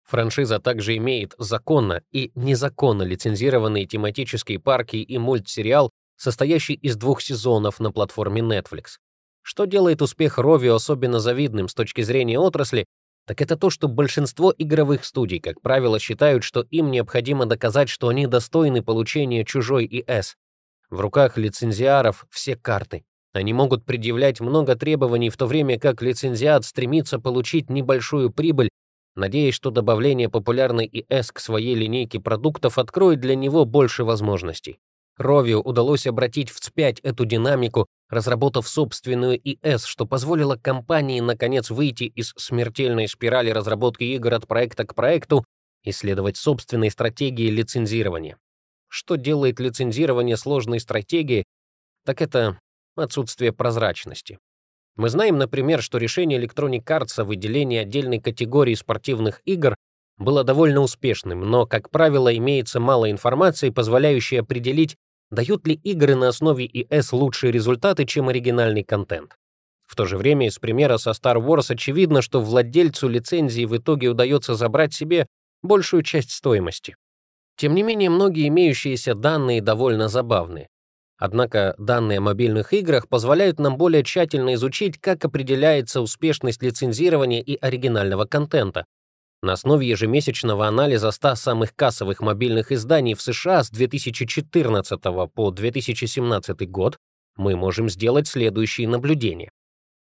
Франшиза также имеет законно и незаконно лицензированные тематические парки и мультсериал, состоящий из двух сезонов на платформе Netflix. Что делает успех Rovio особенно завидным с точки зрения отрасли, так это то, что большинство игровых студий, как правило, считают, что им необходимо доказать, что они достойны получения чужой ИС. В руках лицензиаров все карты. Они могут предъявлять много требований, в то время как лицензиат стремится получить небольшую прибыль, надеясь, что добавление популярной ИС к своей линейке продуктов откроет для него больше возможностей. Rovio удалось обратить вспять эту динамику, разработав собственную ИС, что позволило компании наконец выйти из смертельной спирали разработки игр от проекта к проекту и следовать собственной стратегии лицензирования. Что делает лицензирование сложной стратегией, так это отсутствие прозрачности. Мы знаем, например, что решение Electronic Arts о выделении отдельной категории спортивных игр было довольно успешным, но, как правило, имеется мало информации, позволяющей определить, дают ли игры на основе ИС лучшие результаты, чем оригинальный контент. В то же время из примера со Star Wars очевидно, что владельцу лицензии в итоге удается забрать себе большую часть стоимости. Тем не менее, многие имеющиеся данные довольно забавны. Однако данные о мобильных играх позволяют нам более тщательно изучить, как определяется успешность лицензирования и оригинального контента. На основе ежемесячного анализа 100 самых кассовых мобильных изданий в США с 2014 по 2017 год мы можем сделать следующие наблюдения.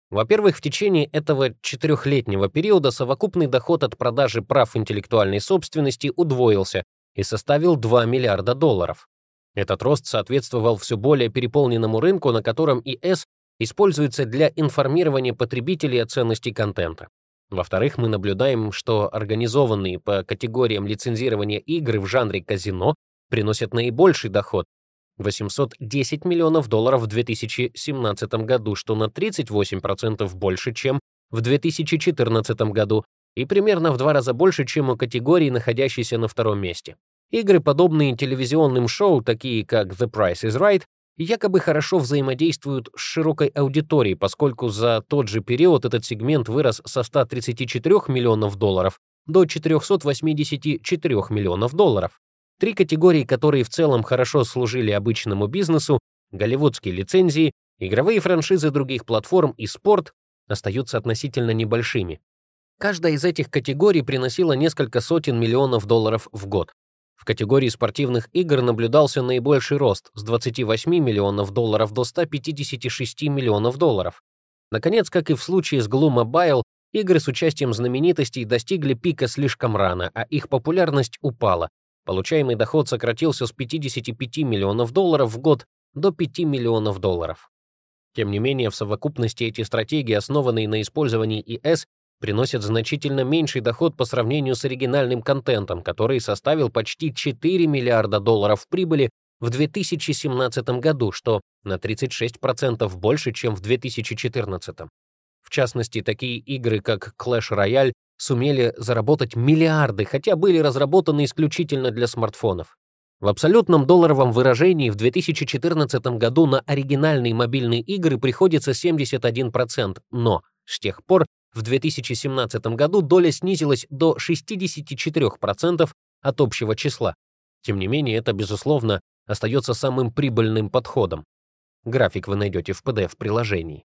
Во-первых, в течение этого четырехлетнего периода совокупный доход от продажи прав интеллектуальной собственности удвоился и составил 2 миллиарда долларов. Этот рост соответствовал все более переполненному рынку, на котором ИС используется для информирования потребителей о ценности контента. Во-вторых, мы наблюдаем, что организованные по категориям лицензирования игры в жанре казино приносят наибольший доход 810 миллионов долларов в 2017 году, что на 38% больше, чем в 2014 году, и примерно в два раза больше, чем у категории, находящейся на втором месте. Игры, подобные телевизионным шоу, такие как The Price is Right, якобы хорошо взаимодействуют с широкой аудиторией, поскольку за тот же период этот сегмент вырос со 134 миллионов долларов до 484 миллионов долларов. Три категории, которые в целом хорошо служили обычному бизнесу, голливудские лицензии, игровые франшизы других платформ и спорт, остаются относительно небольшими. Каждая из этих категорий приносила несколько сотен миллионов долларов в год. В категории спортивных игр наблюдался наибольший рост с 28 миллионов долларов до 156 миллионов долларов. Наконец, как и в случае с Glue Mobile, игры с участием знаменитостей достигли пика слишком рано, а их популярность упала. Получаемый доход сократился с 55 миллионов долларов в год до 5 миллионов долларов. Тем не менее, в совокупности эти стратегии, основанные на использовании ИС, приносят значительно меньший доход по сравнению с оригинальным контентом, который составил почти 4 миллиарда долларов прибыли в 2017 году, что на 36% больше, чем в 2014. В частности, такие игры, как Clash Royale, сумели заработать миллиарды, хотя были разработаны исключительно для смартфонов. В абсолютном долларовом выражении в 2014 году на оригинальные мобильные игры приходится 71%, но с тех пор в 2017 году доля снизилась до 64% от общего числа. Тем не менее, это, безусловно, остается самым прибыльным подходом. График вы найдете в PDF-приложении.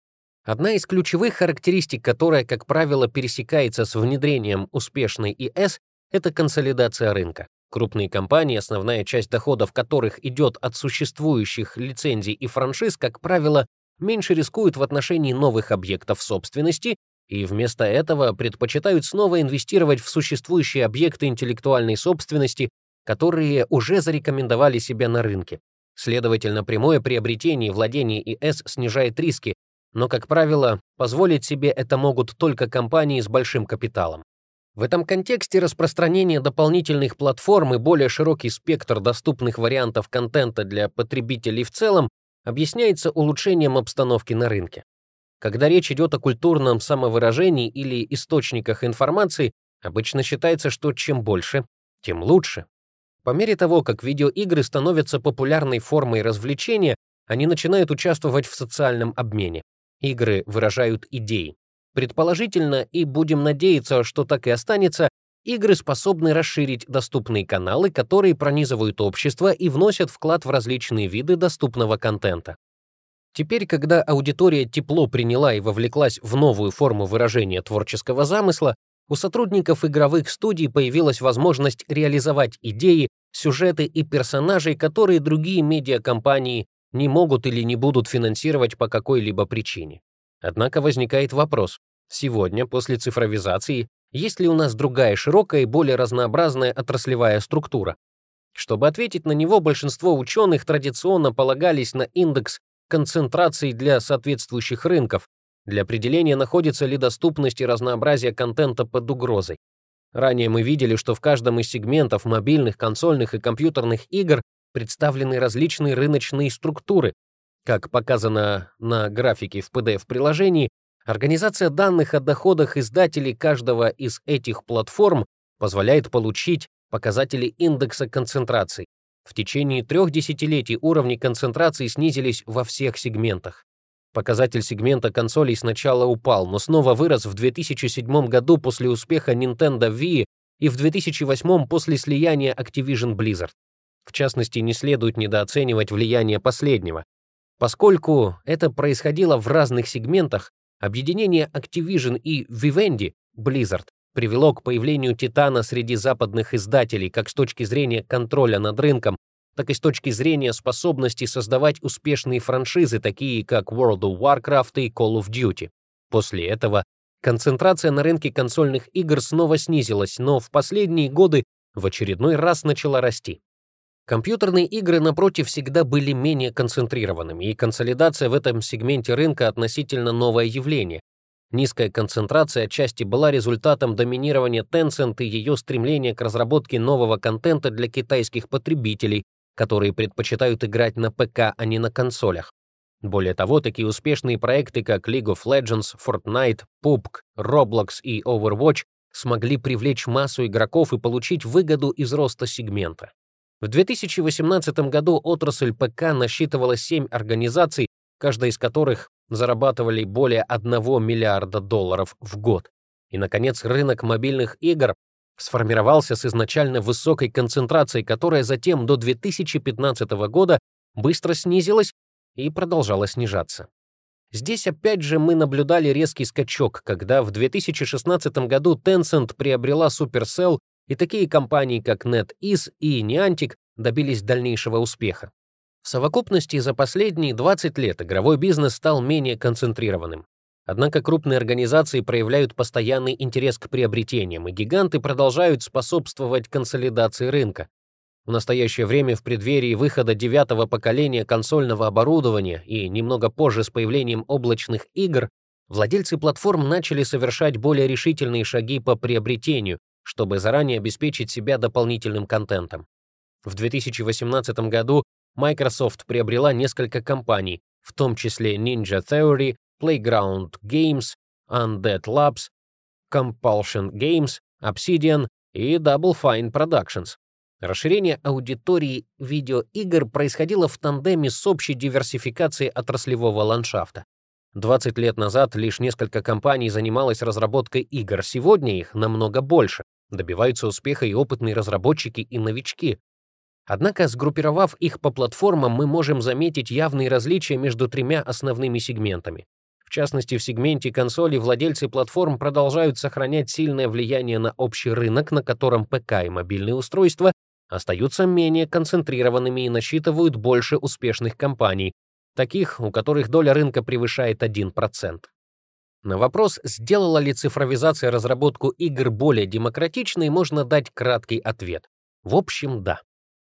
Одна из ключевых характеристик, которая, как правило, пересекается с внедрением успешной ИС, это консолидация рынка. Крупные компании, основная часть доходов которых идет от существующих лицензий и франшиз, как правило, меньше рискуют в отношении новых объектов собственности и вместо этого предпочитают снова инвестировать в существующие объекты интеллектуальной собственности, которые уже зарекомендовали себя на рынке. Следовательно, прямое приобретение и владение ИС снижает риски, но, как правило, позволить себе это могут только компании с большим капиталом. В этом контексте распространение дополнительных платформ и более широкий спектр доступных вариантов контента для потребителей в целом объясняется улучшением обстановки на рынке. Когда речь идет о культурном самовыражении или источниках информации, обычно считается, что чем больше, тем лучше. По мере того, как видеоигры становятся популярной формой развлечения, они начинают участвовать в социальном обмене. Игры выражают идеи. Предположительно, и будем надеяться, что так и останется, игры способны расширить доступные каналы, которые пронизывают общество и вносят вклад в различные виды доступного контента. Теперь, когда аудитория тепло приняла и вовлеклась в новую форму выражения творческого замысла, у сотрудников игровых студий появилась возможность реализовать идеи, сюжеты и персонажей, которые другие медиакомпании не могут или не будут финансировать по какой-либо причине. Однако возникает вопрос, сегодня, после цифровизации, есть ли у нас другая широкая и более разнообразная отраслевая структура? Чтобы ответить на него, большинство ученых традиционно полагались на индекс концентраций для соответствующих рынков. Для определения, находится ли доступность и разнообразие контента под угрозой. Ранее мы видели, что в каждом из сегментов мобильных, консольных и компьютерных игр представлены различные рыночные структуры. Как показано на графике в PDF-приложении, организация данных о доходах издателей каждого из этих платформ позволяет получить показатели индекса концентраций. В течение трех десятилетий уровни концентрации снизились во всех сегментах. Показатель сегмента консолей сначала упал, но снова вырос в 2007 году после успеха Nintendo Wii и в 2008 после слияния Activision Blizzard. В частности, не следует недооценивать влияние последнего. Поскольку это происходило в разных сегментах, объединение Activision и Vivendi Blizzard привело к появлению Титана среди западных издателей как с точки зрения контроля над рынком, так и с точки зрения способности создавать успешные франшизы, такие как World of Warcraft и Call of Duty. После этого концентрация на рынке консольных игр снова снизилась, но в последние годы в очередной раз начала расти. Компьютерные игры, напротив, всегда были менее концентрированными, и консолидация в этом сегменте рынка относительно новое явление. Низкая концентрация отчасти была результатом доминирования Tencent и ее стремления к разработке нового контента для китайских потребителей, которые предпочитают играть на ПК, а не на консолях. Более того, такие успешные проекты, как League of Legends, Fortnite, PUBG, Roblox и Overwatch смогли привлечь массу игроков и получить выгоду из роста сегмента. В 2018 году отрасль ПК насчитывала 7 организаций, каждая из которых зарабатывали более 1 миллиарда долларов в год. И, наконец, рынок мобильных игр сформировался с изначально высокой концентрацией, которая затем до 2015 года быстро снизилась и продолжала снижаться. Здесь опять же мы наблюдали резкий скачок, когда в 2016 году Tencent приобрела Supercell и такие компании, как NetEase и Niantic, добились дальнейшего успеха. В совокупности за последние 20 лет игровой бизнес стал менее концентрированным. Однако крупные организации проявляют постоянный интерес к приобретениям, и гиганты продолжают способствовать консолидации рынка. В настоящее время в преддверии выхода девятого поколения консольного оборудования и немного позже с появлением облачных игр, владельцы платформ начали совершать более решительные шаги по приобретению, чтобы заранее обеспечить себя дополнительным контентом. В 2018 году Microsoft приобрела несколько компаний, в том числе Ninja Theory, Playground Games, Undead Labs, Compulsion Games, Obsidian и Double Fine Productions. Расширение аудитории видеоигр происходило в тандеме с общей диверсификацией отраслевого ландшафта. 20 лет назад лишь несколько компаний занималось разработкой игр, сегодня их намного больше. Добиваются успеха и опытные разработчики, и новички. Однако, сгруппировав их по платформам, мы можем заметить явные различия между тремя основными сегментами. В частности, в сегменте консолей владельцы платформ продолжают сохранять сильное влияние на общий рынок, на котором ПК и мобильные устройства остаются менее концентрированными и насчитывают больше успешных компаний, таких, у которых доля рынка превышает 1%. На вопрос, сделала ли цифровизация разработку игр более демократичной, можно дать краткий ответ. В общем, да.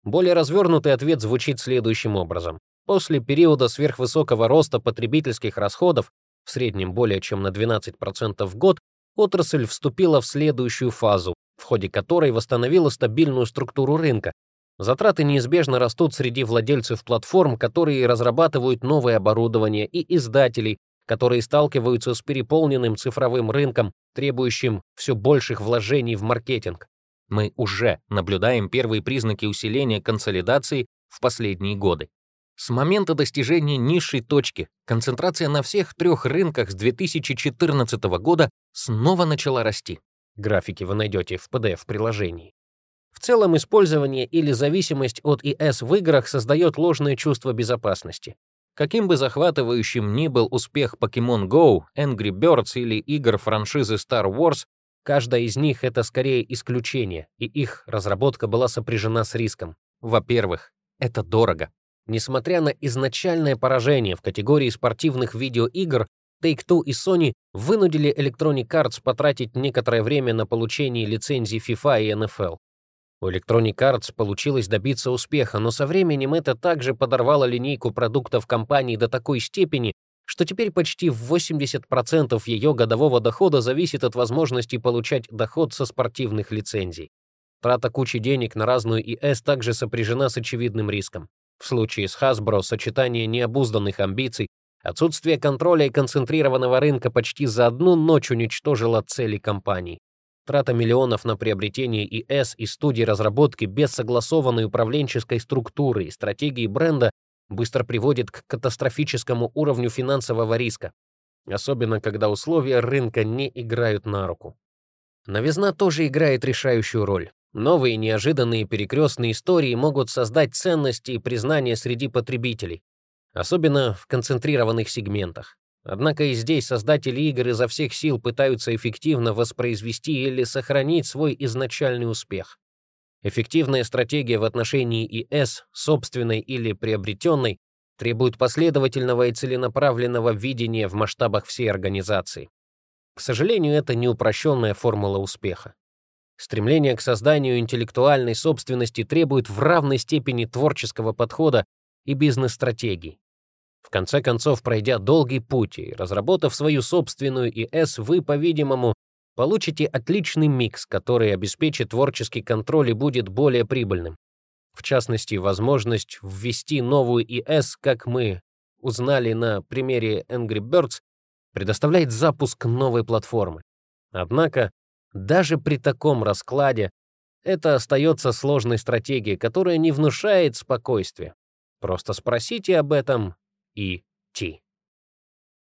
Более развернутый ответ звучит следующим образом. После периода сверхвысокого роста потребительских расходов, в среднем более чем на 12% в год, отрасль вступила в следующую фазу, в ходе которой восстановила стабильную структуру рынка. Затраты неизбежно растут среди владельцев платформ, которые разрабатывают новое оборудование, и издателей, которые сталкиваются с переполненным цифровым рынком, требующим все больших вложений в маркетинг. Мы уже наблюдаем первые признаки усиления консолидации в последние годы. С момента достижения низшей точки концентрация на всех трех рынках с 2014 года снова начала расти. Графики вы найдете в PDF-приложении. В целом, использование или зависимость от ИС в играх создает ложное чувство безопасности. Каким бы захватывающим ни был успех Pokemon Go, Angry Birds или игр франшизы Star Wars, каждая из них — это скорее исключение, и их разработка была сопряжена с риском. Во-первых, это дорого. Несмотря на изначальное поражение в категории спортивных видеоигр, Take-Two и Sony вынудили Electronic Arts потратить некоторое время на получение лицензий FIFA и NFL. У Electronic Arts получилось добиться успеха, но со временем это также подорвало линейку продуктов компании до такой степени, что теперь почти 80% ее годового дохода зависит от возможности получать доход со спортивных лицензий. Трата кучи денег на разную ИС также сопряжена с очевидным риском. В случае с Hasbro сочетание необузданных амбиций, отсутствие контроля и концентрированного рынка почти за одну ночь уничтожило цели компании. Трата миллионов на приобретение ИС и студии разработки без согласованной управленческой структуры и стратегии бренда быстро приводит к катастрофическому уровню финансового риска, особенно когда условия рынка не играют на руку. Новизна тоже играет решающую роль. Новые неожиданные перекрестные истории могут создать ценности и признание среди потребителей, особенно в концентрированных сегментах. Однако и здесь создатели игр изо всех сил пытаются эффективно воспроизвести или сохранить свой изначальный успех. Эффективная стратегия в отношении ИС, собственной или приобретенной, требует последовательного и целенаправленного видения в масштабах всей организации. К сожалению, это не упрощенная формула успеха. Стремление к созданию интеллектуальной собственности требует в равной степени творческого подхода и бизнес-стратегий. В конце концов, пройдя долгий путь и разработав свою собственную ИС, вы, по-видимому, получите отличный микс, который обеспечит творческий контроль и будет более прибыльным. В частности, возможность ввести новую ИС, как мы узнали на примере Angry Birds, предоставляет запуск новой платформы. Однако, даже при таком раскладе это остается сложной стратегией, которая не внушает спокойствия. Просто спросите об этом и Ти.